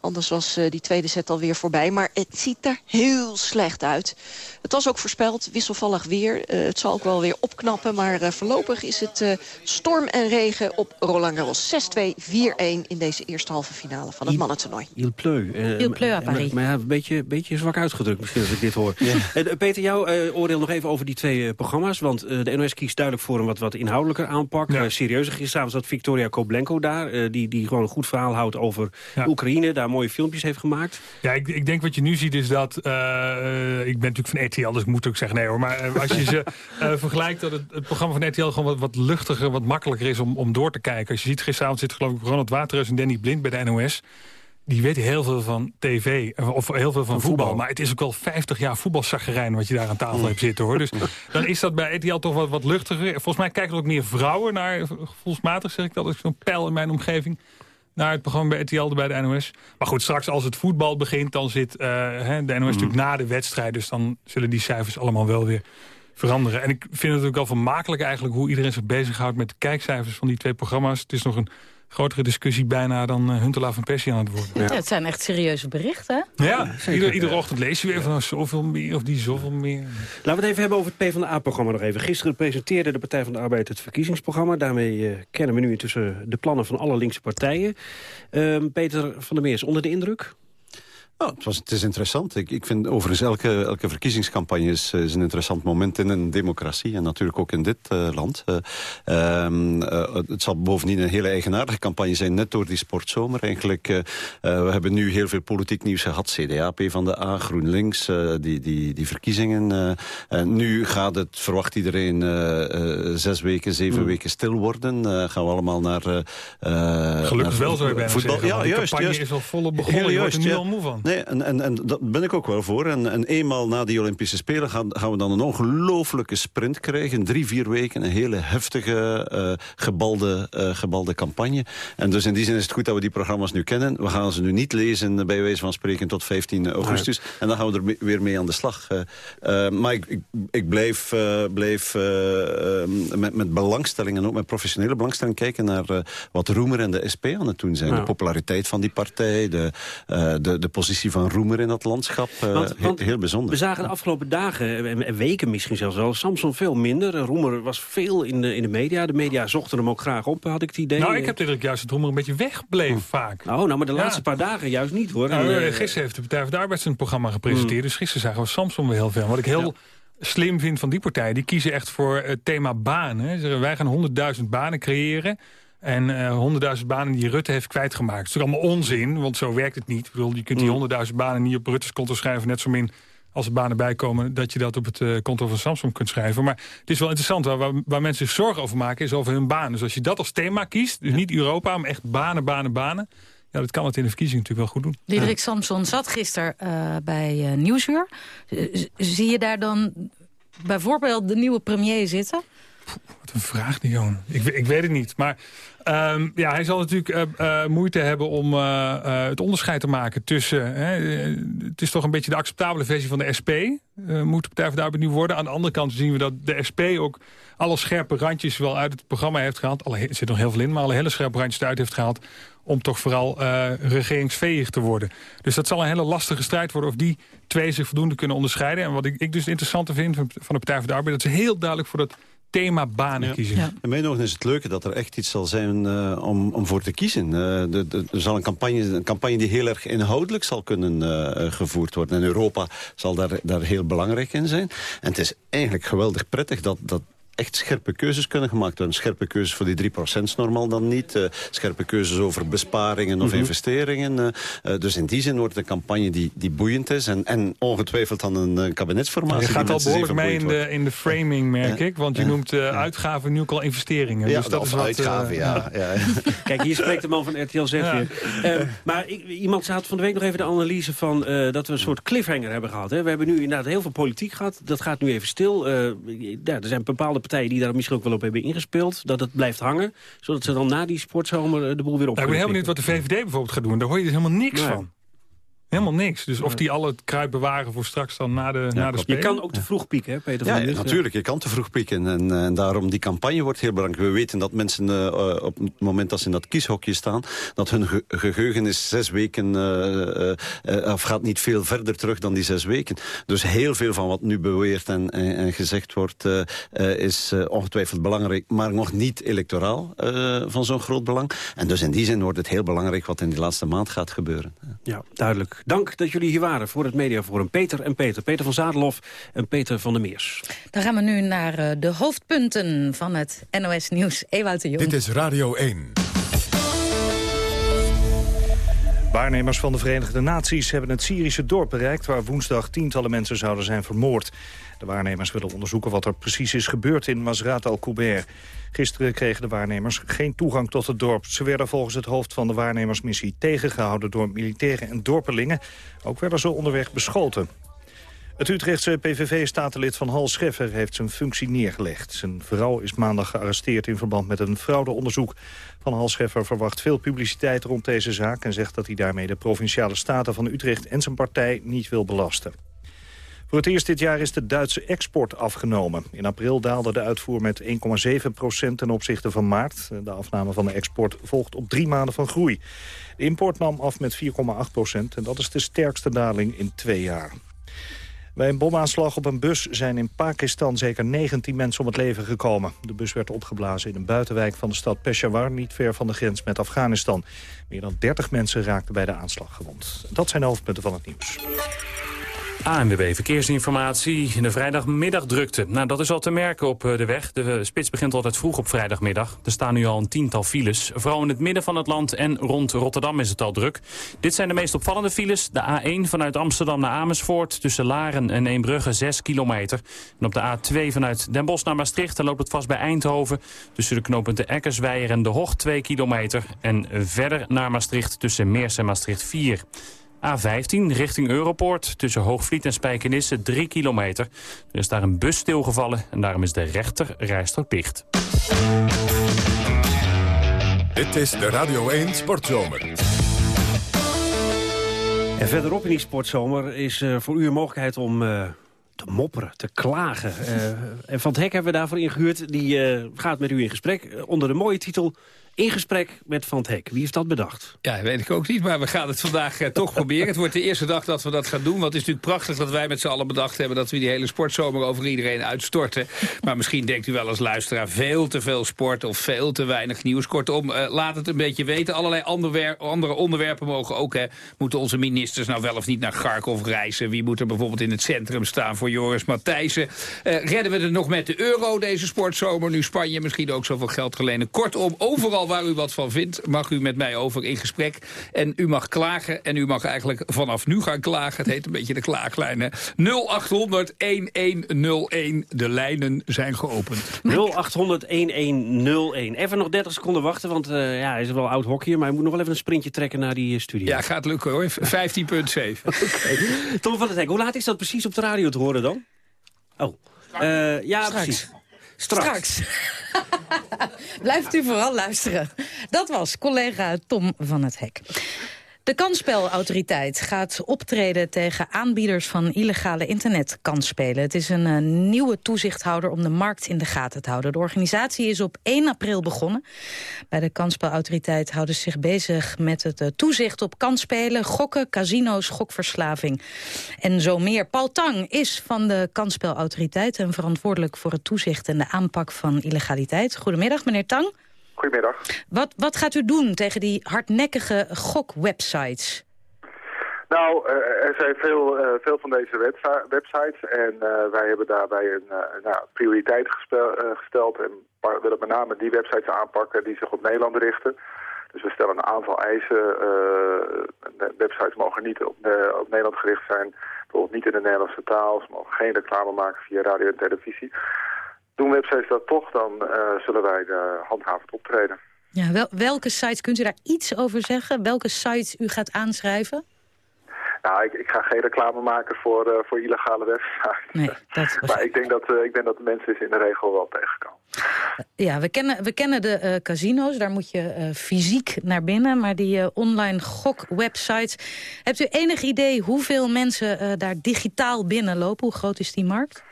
anders was die tweede set alweer voorbij. Maar het ziet er heel slecht uit. Het was ook voorspeld, wisselvallig weer. het zal ook wel weer opknappen. Maar voorlopig is het storm en regen op Roland Garros. 6-2, 4-1 in deze eerste halve finale van het mannentoernooi. Il pleu. Uh, Il pleu à Paris. Maar, maar een beetje, beetje zwak uitgedrukt misschien als ik dit hoor. Ja. Uh, Peter, jouw uh, oordeel nog even over die twee programma's. Want de NOS kiest duidelijk voor een wat, wat inhoudelijker aanpak. Ja. serieuzer. Gisteravond zat Victoria Koblenko daar. die, die gewoon een goed verhaal houdt over ja. Oekraïne. Daar mooie filmpjes heeft gemaakt. Ja, ik, ik denk wat je nu ziet is dat... ik ben natuurlijk van RTL, dus ik moet ook zeggen nee hoor. Maar als je ze vergelijkt dat het, het, programma van RTL gewoon wat, wat luchtiger, wat makkelijker is om, om door te kijken. Als je ziet, gisteravond zit geloof ik Ronald Waterhuis en Danny Blind bij de NOS die weten heel veel van tv, of heel veel van, voetbal. voetbal. Maar het is ook wel 50 jaar voetbalzaggerijn wat je daar aan tafel mm. hebt zitten. hoor. Dus dan is dat bij RTL toch wat, wat luchtiger. Volgens mij kijken er ook meer vrouwen naar, gevoelsmatig zeg ik dat. is zo'n pijl in mijn omgeving naar het programma bij RTL bij de NOS. Maar goed, straks als het voetbal begint, dan zit uh, hè, de NOS mm. natuurlijk na de wedstrijd. Dus dan zullen die cijfers allemaal wel weer veranderen. En ik vind het ook wel vermakelijk eigenlijk hoe iedereen zich bezighoudt met de kijkcijfers van die twee programma's. Het is nog een grotere discussie bijna dan uh, Huntelaar van Persie aan het worden. Ja. het zijn echt serieuze berichten. Ja, Ieder, iedere ochtend lees je weer van oh, zoveel meer of die zoveel meer. Laten we het even hebben over het PvdA-programma nog even. Gisteren presenteerde de Partij van de Arbeid het verkiezingsprogramma. Daarmee uh, kennen we nu intussen de plannen van alle linkse partijen. Uh, Peter van der Meers, onder de indruk? Oh, het, was, het is interessant. Ik, ik vind overigens elke, elke verkiezingscampagne is, is, een interessant moment in een democratie. En natuurlijk ook in dit uh, land. Uh, uh, het zal bovendien een hele eigenaardige campagne zijn, net door die sportzomer. Eigenlijk, we hebben nu heel veel politiek nieuws gehad. CDA, P van de A, GroenLinks, die, die, die verkiezingen. nu gaat het, verwacht iedereen, zes weken, zeven mm. weken stil worden. gaan we allemaal naar... Gelukkig naar wel, zou je bijna voetbal. zeggen. Ja, de juist, campagne juist. is al volop begonnen. Heel juist, je wordt er nu ja. al moe van. Nee, en, en, en dat ben ik ook wel voor. En, en eenmaal na die Olympische Spelen gaan, gaan we dan een ongelofelijke sprint krijgen. Drie, vier weken, een hele heftige, uh, gebalde, uh, gebalde campagne. En dus in die zin is het goed dat we die programma's nu kennen. We gaan ze nu niet lezen, bij wijze van spreken, tot 15 augustus. Nee. En dan gaan we er weer mee aan de slag. Uh, maar ik, ik, ik blijf, blijf met, met belangstelling en ook met professionele belangstelling kijken naar wat Roemer en de SP aan het doen zijn. Ja. De populariteit van die partij, de, de, de positie van Roemer in dat landschap. Uh, want, want heel bijzonder. We zagen de afgelopen dagen, en weken misschien zelfs wel... Samson veel minder. Roemer was veel in de, in de media. De media zochten hem ook graag op, had ik het idee. Nou, ik heb het juist dat Roemer een beetje wegbleef oh. vaak. Nou, nou, maar de laatste ja. paar dagen juist niet, hoor. Nou, en, gisteren heeft de Partij van de Arbeid zijn programma gepresenteerd. Mm. Dus gisteren zagen we Samson weer heel veel. Wat ik heel... Ja slim vind van die partijen. Die kiezen echt voor het thema banen. Zeggen, wij gaan 100.000 banen creëren. En uh, 100.000 banen die Rutte heeft kwijtgemaakt. Het is natuurlijk allemaal onzin, want zo werkt het niet. Ik bedoel, je kunt die 100.000 banen niet op Rutte's konto schrijven... net zo min als er banen bijkomen, dat je dat op het uh, konto van Samsung kunt schrijven. Maar het is wel interessant, waar, waar, mensen zich zorgen over maken... is over hun banen. Dus als je dat als thema kiest, dus niet Europa, maar echt banen, banen, banen... Ja, dat kan het in de verkiezing natuurlijk wel goed doen. Diederik ja. Samson zat gisteren uh, bij uh, Nieuwsuur. zie je daar dan bijvoorbeeld de nieuwe premier zitten? Wat een vraag, Dion. Ik, ik weet het niet. Maar um, ja, hij zal natuurlijk uh, uh, moeite hebben om uh, het onderscheid te maken tussen... het is toch een beetje de acceptabele versie van de SP. moet de Partij van de Arbeid nu worden. Aan de andere kant zien we dat de SP ook alle scherpe randjes wel uit het programma heeft gehaald. Alle, er zit nog heel veel in, maar alle hele scherpe randjes eruit heeft gehaald om toch vooral regeringsveeg te worden. Dus dat zal een hele lastige strijd worden... of die twee zich voldoende kunnen onderscheiden. En wat ik, ik dus interessant vind van de Partij van de Arbeid... dat ze heel duidelijk voor dat thema banen ja. kiezen. Ja. In mijn ogen is het leuke dat er echt iets zal zijn uh, om, om voor te kiezen. Uh, de, de, er zal een campagne, een campagne die heel erg inhoudelijk zal kunnen uh, gevoerd worden. En Europa zal daar, daar heel belangrijk in zijn. En het is eigenlijk geweldig prettig dat, dat echt scherpe keuzes kunnen gemaakt worden. Scherpe keuzes voor die 3%-norm dan niet. Uh, scherpe keuzes over besparingen of mm -hmm. investeringen. Uh, uh, dus in die zin wordt de campagne die, die boeiend is. En, en ongetwijfeld dan een kabinetsformatie. Je gaat al behoorlijk mee in de, in de framing, merk ik. Want je noemt uitgaven nu ook al investeringen. Ja, dus dat is wat, uitgaven, ja. ja. Kijk, hier spreekt de man van RTL Z weer. maar ik, iemand had van de week nog even de analyse van... dat we een soort cliffhanger hebben gehad. Hè. We hebben nu inderdaad heel veel politiek gehad. Dat gaat nu even stil. ja, er zijn bepaalde partijen die daar misschien ook wel op hebben ingespeeld... dat het blijft hangen, zodat ze dan na die sportzomer eh, de boel weer op nou, Ik ben heel benieuwd wat de VVD bijvoorbeeld gaat doen. Daar hoor je dus helemaal niks van. Helemaal niks. Dus of die alle kruid bewaren voor straks dan na de, na de Je kan ook te vroeg pieken, hè, Peter ja, van der natuurlijk. Je kan te vroeg pieken. En, eh, en daarom die campagne wordt heel belangrijk. We weten dat mensen uh, op het moment dat ze in dat kieshokje staan... dat hun ge geheugen is zes weken... Uh, of gaat niet veel verder terug dan die zes weken. Dus heel veel van wat nu beweerd en, en, en gezegd wordt... is ongetwijfeld belangrijk, maar nog niet electoraal van zo'n groot belang. En dus in die zin wordt het heel belangrijk... wat in die laatste maand gaat gebeuren. Ja, duidelijk. Dank dat jullie hier waren voor het Mediaforum. Peter en Peter. Peter van Zadelof en Peter van der Meers. Dan gaan we nu naar uh, de hoofdpunten van het NOS Nieuws. Ewout de Jong. Dit is Radio 1. Waarnemers van de Verenigde Naties hebben het Syrische dorp bereikt... waar woensdag tientallen mensen zouden zijn vermoord. De waarnemers willen onderzoeken wat er precies is gebeurd in Masrat al-Kuber. Gisteren kregen de waarnemers geen toegang tot het dorp. Ze werden volgens het hoofd van de waarnemersmissie tegengehouden door militairen en dorpelingen. Ook werden ze onderweg beschoten. Het Utrechtse PVV-statenlid van Hal Scheffer heeft zijn functie neergelegd. Zijn vrouw is maandag gearresteerd in verband met een fraudeonderzoek. Van Hal Scheffer verwacht veel publiciteit rond deze zaak... en zegt dat hij daarmee de Provinciale Staten van Utrecht en zijn partij niet wil belasten. Voor het eerst dit jaar is de Duitse export afgenomen. In april daalde de uitvoer met 1,7 procent ten opzichte van maart. De afname van de export volgt op drie maanden van groei. De import nam af met 4,8 procent en dat is de sterkste daling in twee jaar. Bij een bomaanslag op een bus zijn in Pakistan zeker 19 mensen om het leven gekomen. De bus werd opgeblazen in een buitenwijk van de stad Peshawar, niet ver van de grens met Afghanistan. Meer dan 30 mensen raakten bij de aanslag gewond. Dat zijn de hoofdpunten van het nieuws. ANWB Verkeersinformatie. In de vrijdagmiddag drukte. Nou, dat is al te merken op eh, de weg. De spits begint altijd vroeg op vrijdagmiddag. Er staan nu al een tiental files. Vooral in het midden van het land en rond Rotterdam is het al druk. Dit zijn de meest opvallende files. De A1 vanuit Amsterdam naar Amersfoort. Tussen Laren en Eembrugge 6 kilometer. En op de A2 vanuit Den Bosch naar Maastricht. Dan loopt het vast bij Eindhoven. Tussen de knooppunten Eckersweijer en De Hoog 2 kilometer. En verder naar Maastricht tussen Meers en Maastricht 4 A15 richting Europoort tussen Hoogvliet en Spijkenisse 3 kilometer. Er is daar een bus stilgevallen en daarom is de rechter rijstrook dicht. Dit is de Radio 1 Sportzomer. En verderop in die sportzomer is uh, voor u een mogelijkheid om... Uh te mopperen, te klagen. Uh, en Van het Hek hebben we daarvoor ingehuurd. Die uh, gaat met u in gesprek onder de mooie titel in gesprek met Van het Hek. Wie heeft dat bedacht? Ja, weet ik ook niet, maar we gaan het vandaag eh, toch proberen. Het wordt de eerste dag dat we dat gaan doen. Want het is natuurlijk prachtig dat wij met z'n allen bedacht hebben... dat we die hele sportzomer over iedereen uitstorten. Maar misschien denkt u wel als luisteraar veel te veel sport... of veel te weinig nieuws. Kortom, uh, laat het een beetje weten. Allerlei andere onderwerpen mogen ook. Hè. Moeten onze ministers nou wel of niet naar Garkov reizen? Wie moet er bijvoorbeeld in het centrum staan voor Joris Matthijssen? Uh, redden we het nog met de euro deze sportzomer? Nu Spanje misschien ook zoveel geld gelenen. Kortom, overal waar u wat van vindt, mag u met mij over in gesprek. En u mag klagen en u mag eigenlijk vanaf nu gaan klagen. Het heet een beetje de klaaglijnen. 0800 1101. De lijnen zijn geopend. 0800 1101. Even nog 30 seconden wachten, want uh, ja, hij is wel oud hockey, maar hij moet nog wel even een sprintje trekken naar die uh, studio. Ja, gaat lukken hoor. 15.7. okay. Tom van der Hek, hoe laat is dat precies op de radio te horen dan? Oh, uh, ja, Straks. precies. Straks. Blijft u vooral luisteren. Dat was collega Tom van het Hek. De kansspelautoriteit gaat optreden tegen aanbieders van illegale internetkansspelen. Het is een, een, nieuwe toezichthouder om de markt in de gaten te houden. De organisatie is op 1 april begonnen. Bij de kansspelautoriteit houden ze zich bezig met het uh, toezicht op kansspelen, gokken, casino's, gokverslaving en zo meer. Paul Tang is van de kansspelautoriteit en verantwoordelijk voor het toezicht en de aanpak van illegaliteit. Goedemiddag, meneer Tang. Goedemiddag. Wat, wat gaat u doen tegen die hardnekkige gokwebsites? Nou, uh, er zijn veel, uh, veel van deze websites en uh, wij hebben daarbij een nou, prioriteit gesteld en willen met name die websites aanpakken die zich op Nederland richten. Dus we stellen een aantal eisen. websites mogen niet op, op Nederland gericht zijn, bijvoorbeeld niet in de Nederlandse taal. Ze mogen geen reclame maken via radio en televisie. Doen websites dat toch, dan uh, zullen wij de handhavend optreden. Ja, wel, welke sites, kunt u daar iets over zeggen? Welke sites u gaat aanschrijven? Nou, ik, ik ga geen reclame maken voor, eh, voor illegale websites. Nee, dat maar ik denk dat, eh, ik denk dat de mensen in de regel wel tegenkomen. Ja, we kennen, we kennen de eh, casino's. Daar moet je eh, fysiek naar binnen. Maar die eh, online gokwebsites... Hebt u enig idee hoeveel mensen eh, daar digitaal binnenlopen? Hoe groot is die markt?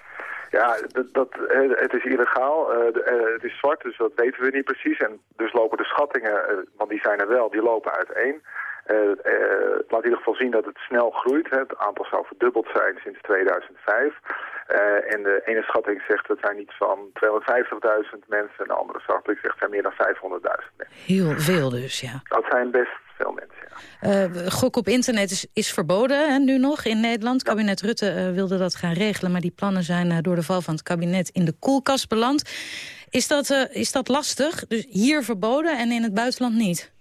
Ja, dat, dat, eh, het is illegaal. eh, eh, het is zwart, dus dat weten we niet precies. En dus lopen de schattingen, want die zijn er wel, die lopen uiteen. Het laat in ieder geval zien dat het snel groeit. Hè. Het aantal zou verdubbeld zijn sinds 2005. Eh, en de ene schatting zegt dat zijn iets van 250.000 mensen. En de andere schatting zegt zijn meer dan 500.000 mensen. Heel veel dus, ja. Dat zijn best veel mensen, ja. Eh, gok op internet is, is verboden hè, nu nog in Nederland. Kabinet Rutte eh, wilde dat gaan regelen... maar die plannen zijn eh, door de val van het kabinet in de koelkast beland. Is dat, is dat lastig? Dus hier verboden en in het buitenland niet?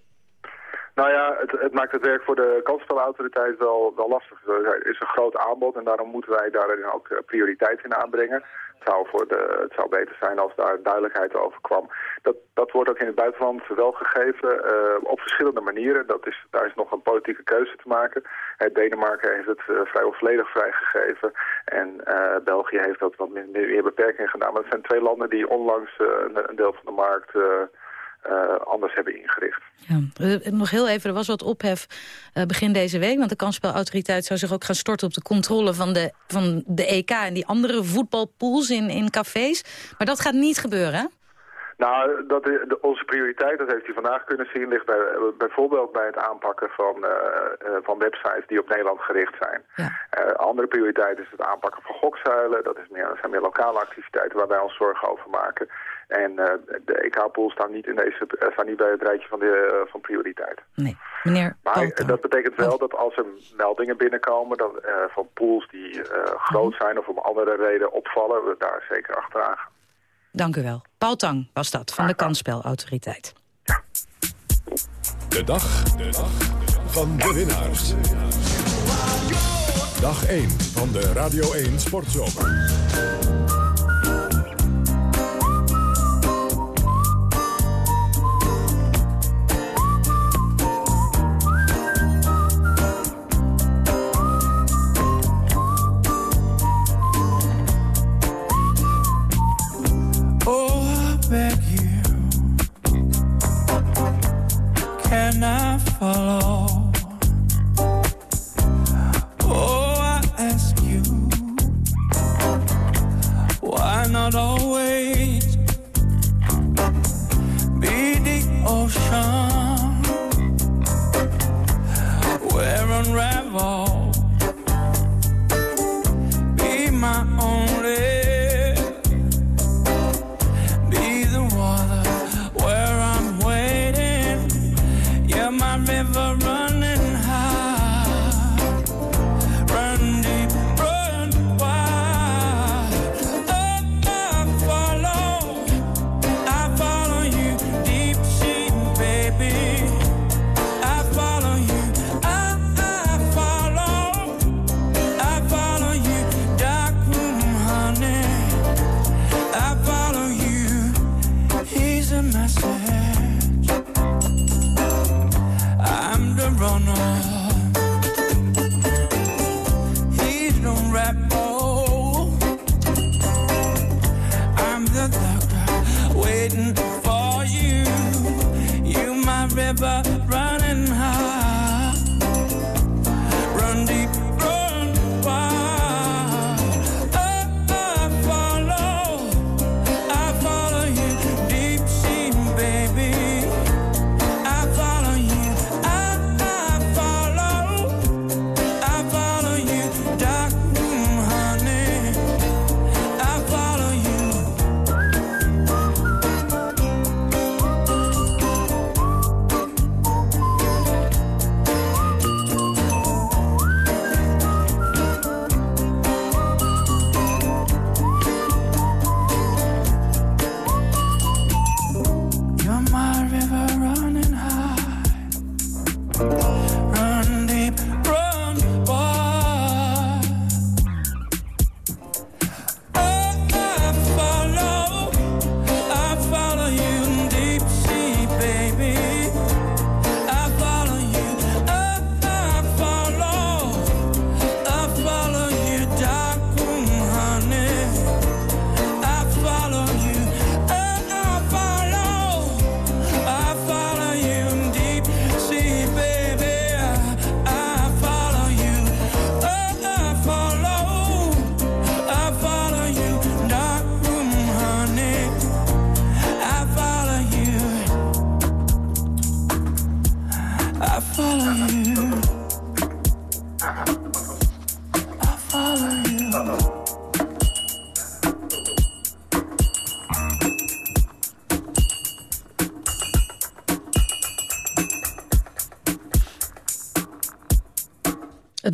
Nou ja, het, het maakt het werk voor de kansspelautoriteit wel, wel lastig. Er is een groot aanbod en daarom moeten wij daarin ook prioriteit in aanbrengen. Zou, voor de, het zou beter zijn als daar duidelijkheid over kwam. Dat, dat wordt ook in het buitenland wel gegeven eh, op verschillende manieren. Dat is, daar is nog een politieke keuze te maken. Eh, Denemarken heeft het eh, vrijwel volledig vrijgegeven. En België heeft dat wat meer, meer beperkingen gedaan. Maar het zijn twee landen die onlangs een deel van de markt... eh, anders hebben ingericht. Ja. Eh, nog heel even, er was wat ophef eh, begin deze week... want de kansspelautoriteit zou zich ook gaan storten op de controle van de, van de EK... en die andere voetbalpools in, in cafés. Maar dat gaat niet gebeuren, hè? Nou, dat is, de, onze prioriteit, dat heeft u vandaag kunnen zien, ligt bij, bijvoorbeeld bij het aanpakken van, van websites die op Nederland gericht zijn. Eh, andere prioriteit is het aanpakken van gokzuilen. Dat, is meer, zijn meer lokale activiteiten waar wij ons zorgen over maken. En eh, de EK-pools staan niet, in deze, eh, staan niet bij het rijtje van, de, eh, van prioriteit. Meneer Maar dat betekent wel dat als er meldingen binnenkomen dat, eh, van pools die eh, groot zijn of om andere reden opvallen, we daar zeker achteraan gaan. Dank u wel. Paul Tang was dat, van de kansspelautoriteit. De dag van de winnaars. Dag 1 van de Radio 1 Sportzomer. Can I follow? Oh, I ask you, why not always be the ocean where unravel?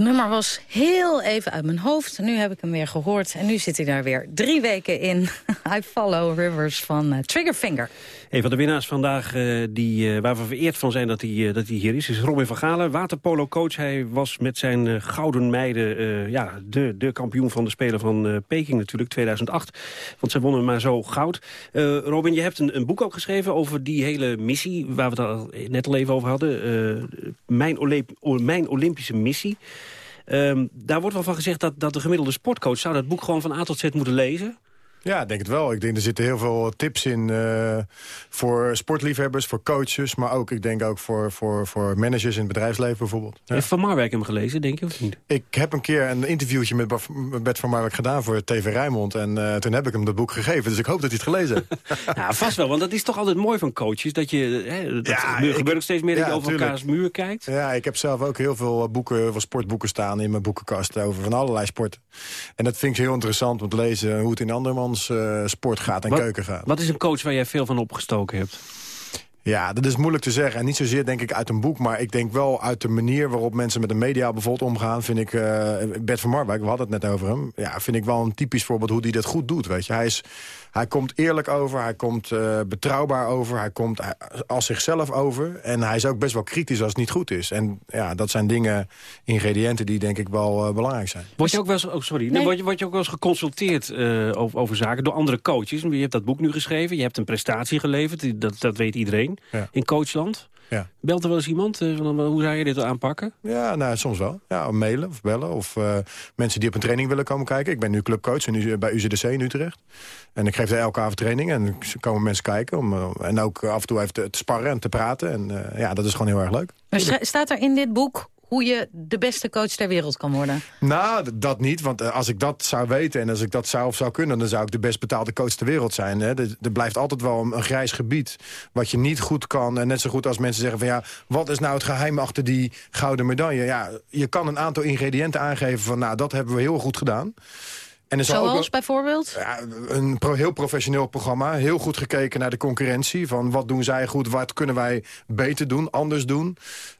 Nummer was heel even uit mijn hoofd. Nu heb ik hem weer gehoord. En nu zit hij daar weer drie weken in. I Follow Rivers van uh, Triggerfinger. Een van de winnaars vandaag eh, die, uh, waar we vereerd van zijn dat hij, dat hij hier is... is Robin van Galen, waterpolo-coach. Hij was met zijn gouden meiden ja, de, de kampioen van de Spelen van Peking natuurlijk, 2008. Want ze wonnen maar zo goud. Robin, je hebt een, een, boek ook geschreven over die hele missie... waar we het al net al even over hadden. mijn, mijn Olympische missie. Um, daar wordt wel van gezegd dat, dat de gemiddelde sportcoach... zou dat boek gewoon van A tot Z moeten lezen. Ja, ik denk het wel. Ik denk er zitten heel veel tips in uh, voor sportliefhebbers, voor coaches... maar ook, ik denk ook voor, voor, voor managers in het bedrijfsleven bijvoorbeeld. Ja. Heeft Van Marwijk hem gelezen, denk je, of niet? Ik heb een keer een interviewtje met Bert van Marwijk gedaan voor TV Rijnmond... en uh, toen heb ik hem dat boek gegeven, dus ik hoop dat hij het gelezen heeft. ja, vast wel, want dat is toch altijd mooi van coaches... dat je, hè, dat ja, gebeurt, ook steeds meer dat ja, je over tuurlijk. elkaars muur kijkt. Ja, ik heb zelf ook heel veel boeken, veel sportboeken staan in mijn boekenkast... over van allerlei sporten. En dat vind ik heel interessant om te lezen hoe het in uh, sport gaat en wat, keuken gaat. Wat is een coach waar jij veel van opgestoken hebt? Ja, dat is moeilijk te zeggen. En niet zozeer denk ik uit een boek, maar ik denk wel uit de manier waarop mensen met de media bijvoorbeeld omgaan. Vind ik, uh, Bert van Marwijk, we hadden het net over hem. Ja, vind ik wel een typisch voorbeeld hoe hij dat goed doet. Weet je. Hij, is, hij komt eerlijk over, hij komt uh, betrouwbaar over, hij komt als zichzelf over. En hij is ook best wel kritisch als het niet goed is. En ja, dat zijn dingen, ingrediënten die denk ik wel uh, belangrijk zijn. Word je ook wel eens, oh, sorry, nee. word, je, word je ook wel eens geconsulteerd over, over zaken door andere coaches? Je hebt dat boek nu geschreven, je hebt een prestatie geleverd, dat, dat weet iedereen ja. in coachland. Ja. Belt er wel eens iemand? Uh, van, hoe zou je dit aanpakken? Ja, nou, soms wel. Ja, mailen of bellen. Of uh, mensen die op een training willen komen kijken. Ik ben nu clubcoach in, bij UZDC in Utrecht. En ik geef daar elke avond training. En er komen mensen kijken. Om, uh, en ook af en toe even te, te sparren en te praten. En ja, dat is gewoon heel erg leuk. Maar staat er in dit boek hoe je de beste coach ter wereld kan worden? Nou, dat niet. Want uh, als ik dat zou weten en als ik dat zelf zou kunnen... dan zou ik de best betaalde coach ter wereld zijn. Hè. Er, er, blijft altijd wel een, een, grijs gebied wat je niet goed kan. En net zo goed als mensen zeggen van... ja, wat is nou het geheim achter die gouden medaille? Ja, je kan een aantal ingrediënten aangeven van... nou, dat hebben we heel goed gedaan. En Zoals ook, bijvoorbeeld? Ja, een pro, heel professioneel programma. Heel goed gekeken naar de concurrentie. Van wat doen zij goed, wat kunnen wij beter doen, anders doen.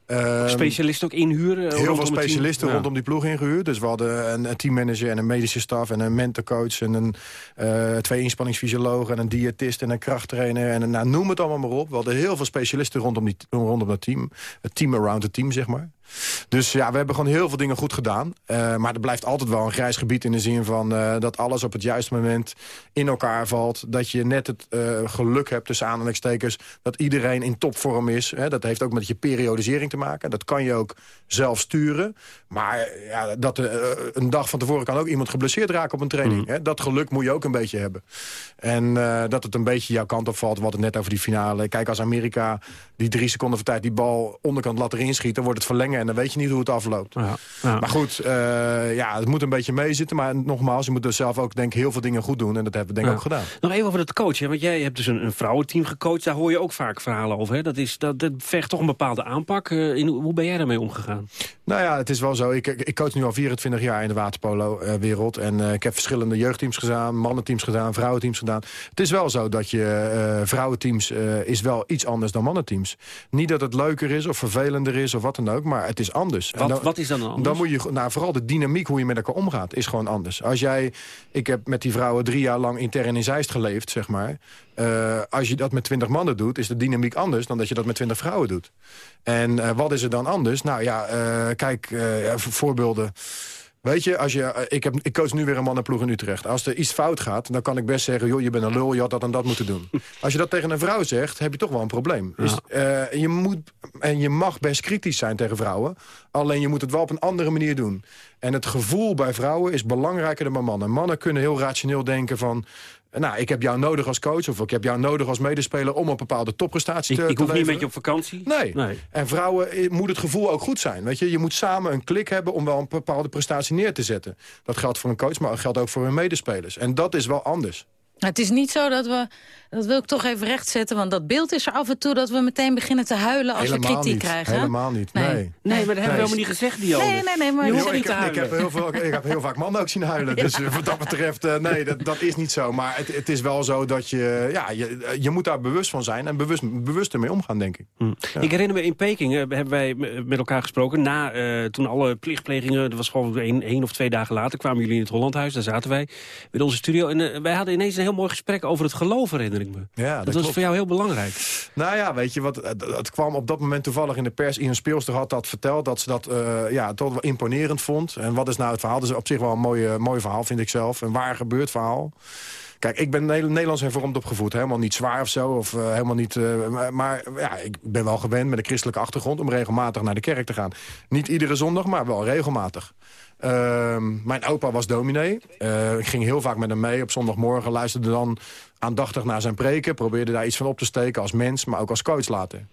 Um, specialisten ook inhuren? Heel veel specialisten rondom die ploeg ingehuurd. Dus we hadden een, een, teammanager en een medische staf en een mentorcoach... en een, uh, twee inspanningsfysiologen en een diëtist en een krachttrainer. En een, nou, noem het allemaal maar op. We hadden heel veel specialisten rondom, die, rondom dat team. Het team around het team, zeg maar. Dus ja, we hebben gewoon heel veel dingen goed gedaan. Uh, maar er blijft altijd wel een grijs gebied in de zin van... Uh, dat alles op het juiste moment in elkaar valt. Dat je net het uh, geluk hebt, tussen aanhalingstekens... dat iedereen in topvorm is. Hè. Dat heeft ook met je periodisering te maken. Dat kan je ook zelf sturen. Maar ja, dat, een dag van tevoren kan ook iemand geblesseerd raken op een training. Mm. Hè. Dat geluk moet je ook een beetje hebben. En dat het een beetje jouw kant op valt. Wat het net over die finale. Kijk, als Amerika die drie seconden voor tijd die bal onderkant laat erin schiet... dan wordt het verlengen en dan weet je niet hoe het afloopt. Ja, ja. Maar goed, uh, ja, het moet een beetje meezitten. Maar nogmaals, je moet dus zelf ook denk ik heel veel dingen goed doen. En dat hebben we denk ik ook gedaan. Nog even over het coachen. Want jij hebt dus een, een, vrouwenteam gecoacht. Daar hoor je ook vaak verhalen over. Hè? Dat, is, dat, dat vergt toch een bepaalde aanpak. Uh, in, hoe ben jij daarmee omgegaan? Nou ja, het is wel zo. Ik, ik coach nu al 24 jaar in de waterpolo-wereld. en uh, ik heb verschillende jeugdteams gedaan, mannenteams gedaan, vrouwenteams gedaan. Het is wel zo dat je vrouwenteams is wel iets anders dan mannenteams. Niet dat het leuker is of vervelender is of wat dan ook. Maar het is anders. Wat, dan, wat is dan anders? Dan moet je, nou, vooral de dynamiek hoe je met elkaar omgaat is gewoon anders. Als jij, ik heb met die vrouwen drie jaar lang intern in Zeist geleefd, zeg maar. Uh, als je dat met twintig mannen doet, is de dynamiek anders dan dat je dat met twintig vrouwen doet. En uh, wat is er dan anders? Nou ja, uh, kijk, voorbeelden. Weet je, als je, eh, ik, heb, ik coach nu weer een mannenploeg in Utrecht. Als er iets fout gaat, dan kan ik best zeggen... joh, je bent een lul, je had dat en dat moeten doen. Als je dat tegen een vrouw zegt, heb je toch wel een probleem. Ja. Dus, uh, je moet, en je mag best kritisch zijn tegen vrouwen. Alleen je moet het wel op een andere manier doen. En het gevoel bij vrouwen is belangrijker dan bij mannen. Mannen kunnen heel rationeel denken van nou, ik heb jou nodig als coach of ik heb jou nodig als medespeler... om een bepaalde topprestatie te, ik, ik hoef niet met je op vakantie. Nee. nee. En vrouwen eh, moet het gevoel ook goed zijn. Weet je? je moet samen een klik hebben om wel een bepaalde prestatie neer te zetten. Dat geldt voor een coach, maar dat geldt ook voor hun medespelers. En dat is wel anders. Het is niet zo dat we, dat wil ik toch even rechtzetten... want dat beeld is er af en toe dat we meteen beginnen te huilen als Helemaal we kritiek niet. krijgen. Helemaal niet, nee. Nee, maar dat hebben we Nee. helemaal niet gezegd, Dionne. Nee, nee, nee, maar Je ik, niet heb, ik, huilen. heb heel veel, ik heb heel vaak mannen ook zien huilen. Dus eh, wat dat betreft, eh, nee, dat, dat is niet zo. Maar het, het is wel zo dat je, ja, je, je moet daar bewust van zijn. En bewust, bewust ermee omgaan, denk ik. Hm. Ik herinner me in Peking, eh, hebben wij met elkaar gesproken... na eh, toen alle plichtplegingen, dat was gewoon één, één of twee dagen later... kwamen jullie in het Hollandhuis, daar zaten wij met onze studio. En eh, wij hadden ineens een heel mooi gesprek over het geloof, herinner ik me. Ja, dat dat was klopt. voor jou heel belangrijk. Nou ja, weet je, wat, het, kwam op dat moment toevallig in de pers. Ian Speelster had dat verteld, dat ze dat eh, ja, toch wel imponerend vond. En wat is nou het verhaal? Dat is op zich wel een mooi, mooi verhaal, vind ik zelf. Een waar gebeurd verhaal. Kijk, ik ben Ne- Nederlands hervormd opgevoed. Helemaal niet zwaar of zo. Of, eh, helemaal niet, eh, maar- ja, ik ben wel gewend met een christelijke achtergrond... om regelmatig naar de kerk te gaan. Niet iedere zondag, maar wel regelmatig. Ehm, mijn opa was dominee. Ik ging heel vaak met hem mee op zondagmorgen. Luisterde dan aandachtig naar zijn preken. Probeerde daar iets van op te steken als mens, maar ook als coach later.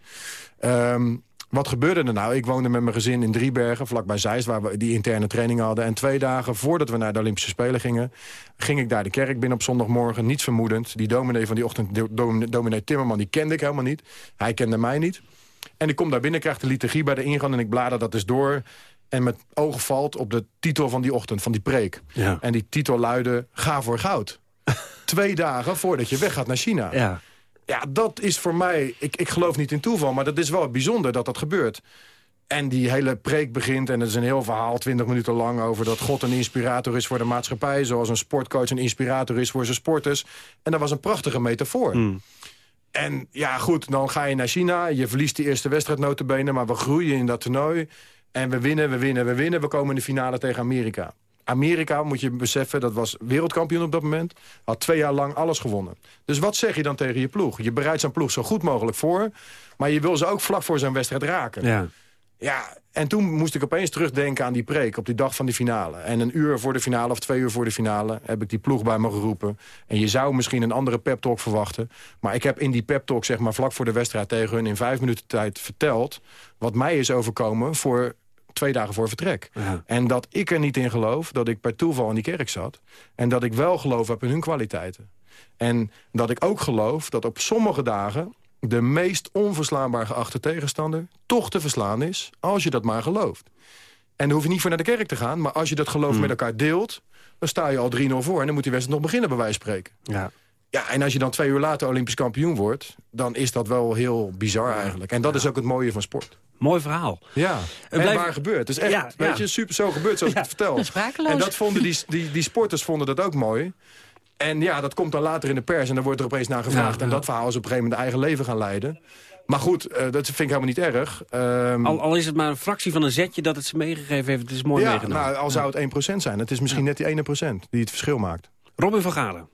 Ehm, wat gebeurde er nou? Ik woonde met mijn gezin in Driebergen, vlakbij Zeist... waar we die interne training hadden. En twee dagen voordat we naar de Olympische Spelen gingen... ging ik daar de kerk binnen op zondagmorgen, niets vermoedend. Die dominee van die ochtend, do- dominee, Timmerman, die kende ik helemaal niet. Hij kende mij niet. En ik kom daar binnen, krijg de liturgie bij de ingang... en ik blader dat dus door... En mijn oog valt op de titel van die ochtend, van die preek. Ja. En die titel luidde, ga voor goud. Twee dagen voordat je weggaat naar China. Ja. Ja, dat is voor mij... Ik, ik geloof niet in toeval, maar dat is wel bijzonder dat dat gebeurt. En die hele preek begint, en het is een heel verhaal... 20 minuten lang over dat God een inspirator is voor de maatschappij... zoals een sportcoach een inspirator is voor zijn sporters. En dat was een prachtige metafoor. En ja, goed, dan ga je naar China. Je verliest die eerste wedstrijd notabene, maar we groeien in dat toernooi. En we winnen, we winnen, we winnen. We komen in de finale tegen Amerika. Amerika, moet je beseffen, dat was wereldkampioen op dat moment. Had twee jaar lang alles gewonnen. Dus wat zeg je dan tegen je ploeg? Je bereidt zijn ploeg zo goed mogelijk voor. Maar je wil ze ook vlak voor zijn wedstrijd raken. Ja. Ja, en toen moest ik opeens terugdenken aan die preek op die dag van die finale. En een uur voor de finale of twee uur voor de finale heb ik die ploeg bij me geroepen. En je zou misschien een andere pep-talk verwachten. Maar ik heb in die pep-talk, zeg maar vlak voor de wedstrijd tegen hun... in vijf minuten tijd verteld wat mij is overkomen voor twee dagen voor vertrek. En dat ik er niet in geloof dat ik per toeval in die kerk zat. En dat ik wel geloof heb in hun kwaliteiten. En dat ik ook geloof dat op sommige dagen de meest onverslaanbaar geachte tegenstander toch te verslaan is, als je dat maar gelooft. En dan hoef je niet voor naar de kerk te gaan, maar als je dat geloof met elkaar deelt, dan sta je al 3-0 voor en dan moet die wedstrijd nog beginnen, bij wijze van spreken. Ja. Ja, en als je dan twee uur later Olympisch kampioen wordt, dan is dat wel heel bizar eigenlijk. En dat is ook het mooie van sport. Mooi verhaal. Ja, en blijf- waar gebeurt. Het is echt, Ja, weet ja. je, super zo gebeurd zoals ik het vertel. sprakeloos. En dat vonden die, die, die sporters vonden dat ook mooi. En ja, dat komt dan later in de pers en dan wordt er opeens naar gevraagd. Ja, en ja. dat verhaal is op een gegeven moment eigen leven gaan leiden. Maar goed, eh, dat vind ik helemaal niet erg. Ehm, Al, al is het maar een fractie van een zetje dat het ze meegegeven heeft. Het is mooi ja, meegenomen. nou, al zou het 1% zijn. Het is misschien net die 1% die het verschil maakt. Robin van Galen.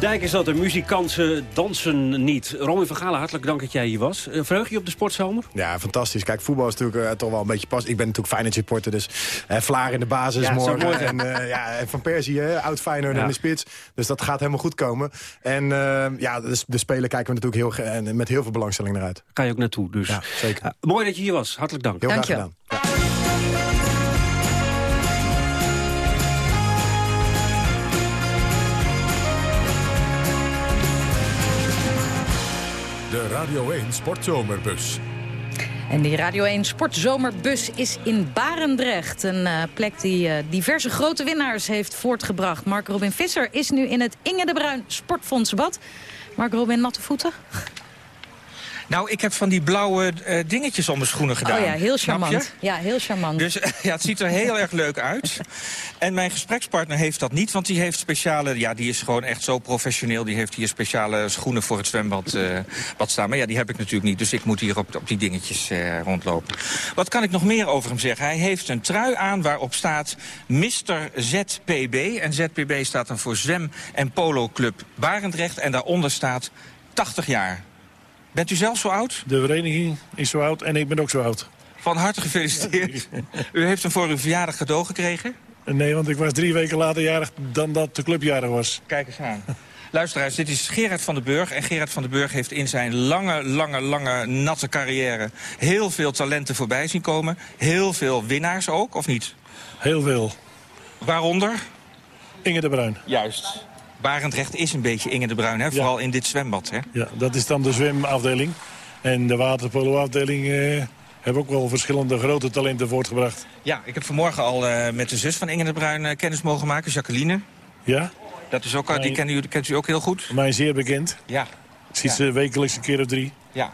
Dijk is dat, de muzikanten dansen niet. Romy van Galen, hartelijk dank dat jij hier was. Verheug je op de sportzomer? Ja, fantastisch. Kijk, voetbal is natuurlijk eh, toch wel een beetje pas. Ik ben natuurlijk Feyenoord supporter, dus eh, Vlaar in de basis Ja, morgen. mooi. En, eh, ja, en Van Persie, oud Feyenoord Ja. in de spits. Dus dat gaat helemaal goed komen. En ja, de, de Spelen kijken we natuurlijk heel, met heel veel belangstelling naar uit. Kan je ook naartoe, dus. Ja, zeker. Mooi dat je hier was. Hartelijk dank. Heel graag gedaan. De Radio 1 Sportzomerbus. En die Radio 1 Sportzomerbus is in Barendrecht. Een eh, plek die eh, diverse grote winnaars heeft voortgebracht. Mark Robin Visser is nu in het Inge de Bruin Sportfondsbad. Mark Robin, natte voeten? Nou, ik heb van die blauwe eh, dingetjes om mijn schoenen gedaan. Oh ja, heel charmant. Ja, heel charmant. Dus ja, het ziet er heel erg leuk uit. En mijn gesprekspartner heeft dat niet, want die heeft speciale... Ja, die is gewoon echt zo professioneel. Die heeft hier speciale schoenen voor het zwembad eh, wat staan. Maar ja, die heb ik natuurlijk niet, dus ik moet hier op, op die dingetjes eh, rondlopen. Wat kan ik nog meer over hem zeggen? Hij heeft een trui aan waarop staat Mr. ZPB. En ZPB staat dan voor Zwem- en Polo Club Barendrecht. En daaronder staat 80 jaar. Bent u zelf zo oud? De vereniging is zo oud en ik ben ook zo oud. Van harte gefeliciteerd. U heeft hem voor uw verjaardag cadeau gekregen? Nee, want ik was drie weken later jarig dan dat de club jarig was. Kijk eens aan. Luisteraars, dit is Gerard van den Burg. En Gerard van den Burg heeft in zijn lange, lange, lange, natte carrière... heel veel talenten voorbij zien komen. Heel veel winnaars ook, of niet? Heel veel. Waaronder? Inge de Bruin. Juist. Barendrecht is een beetje Inge de Bruin, hè? vooral in dit zwembad. Hè? Ja, dat is dan de zwemafdeling. En de waterpoloafdeling eh hebben ook wel verschillende grote talenten voortgebracht. Ja, ik heb vanmorgen al eh, met de zus van Inge de Bruin eh, kennis mogen maken, Jacqueline. Ja? Dat is ook, al- die Nee. kennen u, kent u ook heel goed? Mij zeer bekend. Ja. Ik zie Ja. ze wekelijks een keer of drie. Ja.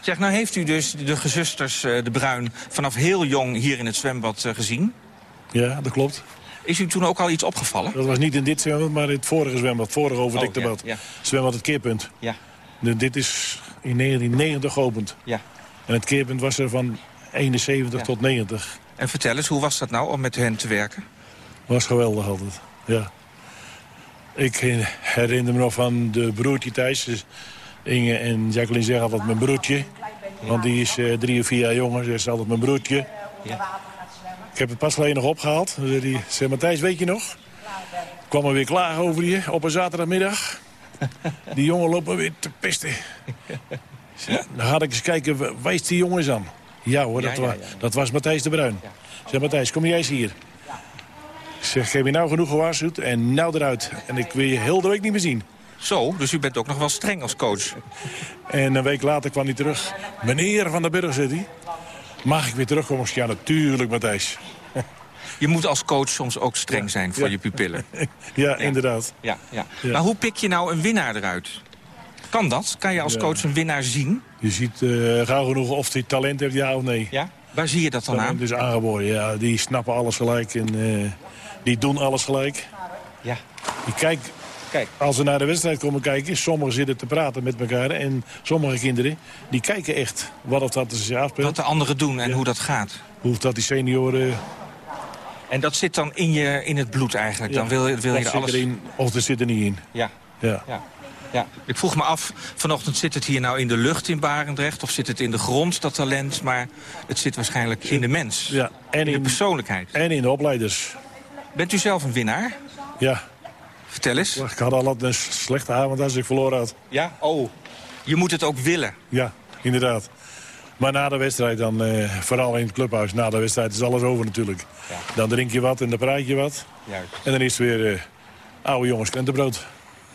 Zeg, nou heeft u dus de gezusters eh, de Bruin vanaf heel jong hier in het zwembad eh, gezien. Ja, dat klopt. Is u toen ook al iets opgevallen? Dat was niet in dit zwembad, maar in het vorige zwembad. Het vorige overdekte Oh, ja, bad. ja. Zwembad het keerpunt. Ja. De- dit is in 1990 geopend. Ja. En het keerpunt was er van 71 Ja. tot 90. En vertel eens, hoe was dat nou om met hen te werken? Was geweldig altijd, ja. Ik herinner me nog van de broertje Thijs. Dus Inge en Jacqueline zeggen altijd mijn broertje. Want die is eh, drie of vier jaar jonger. Ze is altijd mijn broertje. Ja. Ik heb het pas alleen nog opgehaald. Die zei, Matthijs, weet je nog? kwam er weer klagen over je op een zaterdagmiddag. Die jongen loopt me weer te pisten. Dan ga ik eens kijken, wijst die jongen eens aan. Ja hoor, dat, Ja, ja, wa- ja. dat was Matthijs de Bruin. Zeg Matthijs, kom jij eens hier. Ik zeg, heb je nou genoeg gewaarschuwd? En nou eruit. En ik wil je heel de week niet meer zien. Zo, dus u bent ook nog wel streng als coach. En een week later kwam hij terug. Meneer Van der Burg, zit hij. Mag ik weer terugkomen? Ja, natuurlijk, Matthijs. Je moet als coach soms ook streng zijn voor Ja. je pupillen. Ja, inderdaad. Ja, ja. Maar hoe pik je nou een winnaar eruit? Kan dat? Kan je als coach een winnaar zien? Je ziet eh, gauw genoeg of hij talent heeft, ja of nee. Ja? Waar zie je dat dan aan? Is aangeboren, ja. Die snappen alles gelijk en eh, die doen alles gelijk. Ja. Je kijkt, Kijk. als ze naar de wedstrijd komen kijken, sommigen zitten te praten met elkaar. En sommige kinderen, die kijken echt wat of dat er zich afspeelt. Wat de anderen doen en hoe dat gaat. Hoe dat die senioren... En dat zit dan in, je, in het bloed eigenlijk. Dan wil, wil je er zit alles... erin, of er zit er niet in. Ja. Ja. Ja. Ja. Ik vroeg me af, vanochtend zit het hier nou in de lucht in Barendrecht... of zit het in de grond, dat talent, maar het zit waarschijnlijk in de mens. Ja, en in de persoonlijkheid. En in de opleiders. Bent u zelf een winnaar? Ja. Vertel eens. Ik had al een slechte avond als ik verloren had. Ja? Oh. Je moet het ook willen. Ja, inderdaad. Maar na de wedstrijd dan, eh, vooral in het clubhuis, na de wedstrijd is alles over natuurlijk. Dan drink je wat en dan praat je wat. Juist. En dan is het weer eh, oude jongens krentenbrood.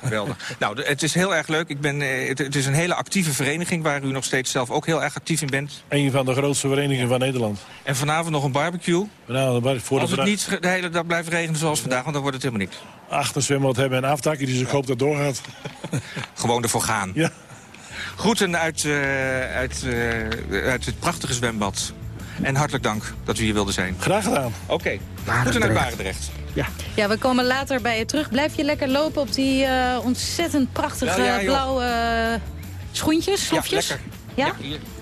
Geweldig. nou, het is heel erg leuk. Ik ben, eh, het, het is een hele actieve vereniging... waar u nog steeds zelf ook heel erg actief in bent. Een van de grootste verenigingen van Nederland. En vanavond nog een barbecue. Nou, voor de Als het niet de hele dag blijft regenen zoals vandaag... want dan wordt het helemaal niks. achter zwembad hebben en aftakken, dus ik hoop dat het doorgaat. Gewoon ervoor gaan. Ja. Groeten uit, eh, uit, eh, uit het prachtige zwembad. En hartelijk dank dat u hier wilde zijn. Graag gedaan. Oké. Groeten uit Barendrecht. Ja. Ja, we komen later bij je terug. Blijf je lekker lopen op die eh, ontzettend prachtige Ja, ja, blauwe eh, schoentjes, slofjes? lekker. Ja?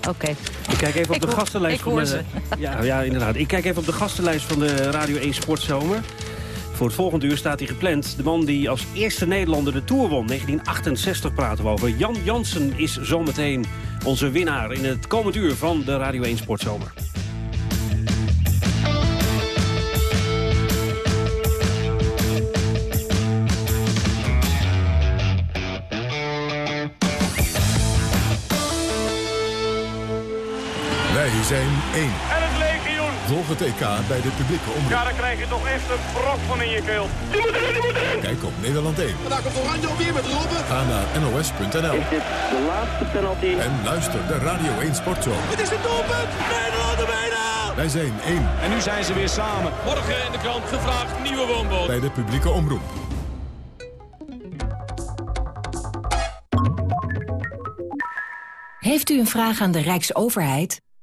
Oké. Ik kijk even op Ik de hoor- gastenlijst van de... ze. Ja, ja, inderdaad. Ik kijk even op de gastenlijst van de Radio 1 Sportzomer. Voor het volgende uur staat hij gepland. De man die als eerste Nederlander de Tour won. 1968 praten we over. Jan Jansen is zometeen onze winnaar in het komend uur van de Radio 1 Sportzomer. Wij zijn één. Volg het EK bij de publieke omroep. Ja, dan krijg je toch echt een brok van in je keel. Die moet erin, die moet erin. Kijk op Nederland 1. Daar komt Oranje alweer met Robben. Ga naar nos.nl. Is dit de laatste penalty? En luister de Radio 1 Sportzomer. Het is het doelpunt. Nederland er bijna. Wij zijn één En nu zijn ze weer samen. Morgen in de krant gevraagd nieuwe woonboot. bij de publieke omroep. Heeft u een vraag aan de Rijksoverheid?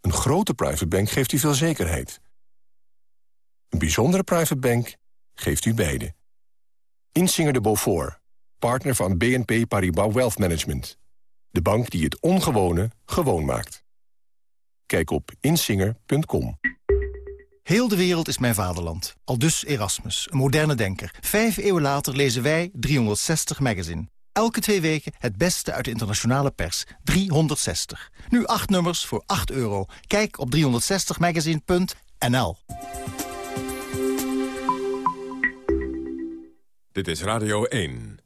Een grote private bank geeft u veel zekerheid. Een bijzondere private bank geeft u beide. Insinger de Beaufort, partner van BNP Paribas Wealth Management. De bank die het ongewone gewoon maakt. Kijk op insinger.com. Heel de wereld is mijn vaderland. Al dus Erasmus, een moderne denker. Vijf eeuwen later lezen wij 360 Magazine. Elke twee weken het beste uit de internationale pers. 360. Nu acht nummers voor 8 euro. Kijk op 360magazine.nl Dit is Radio 1.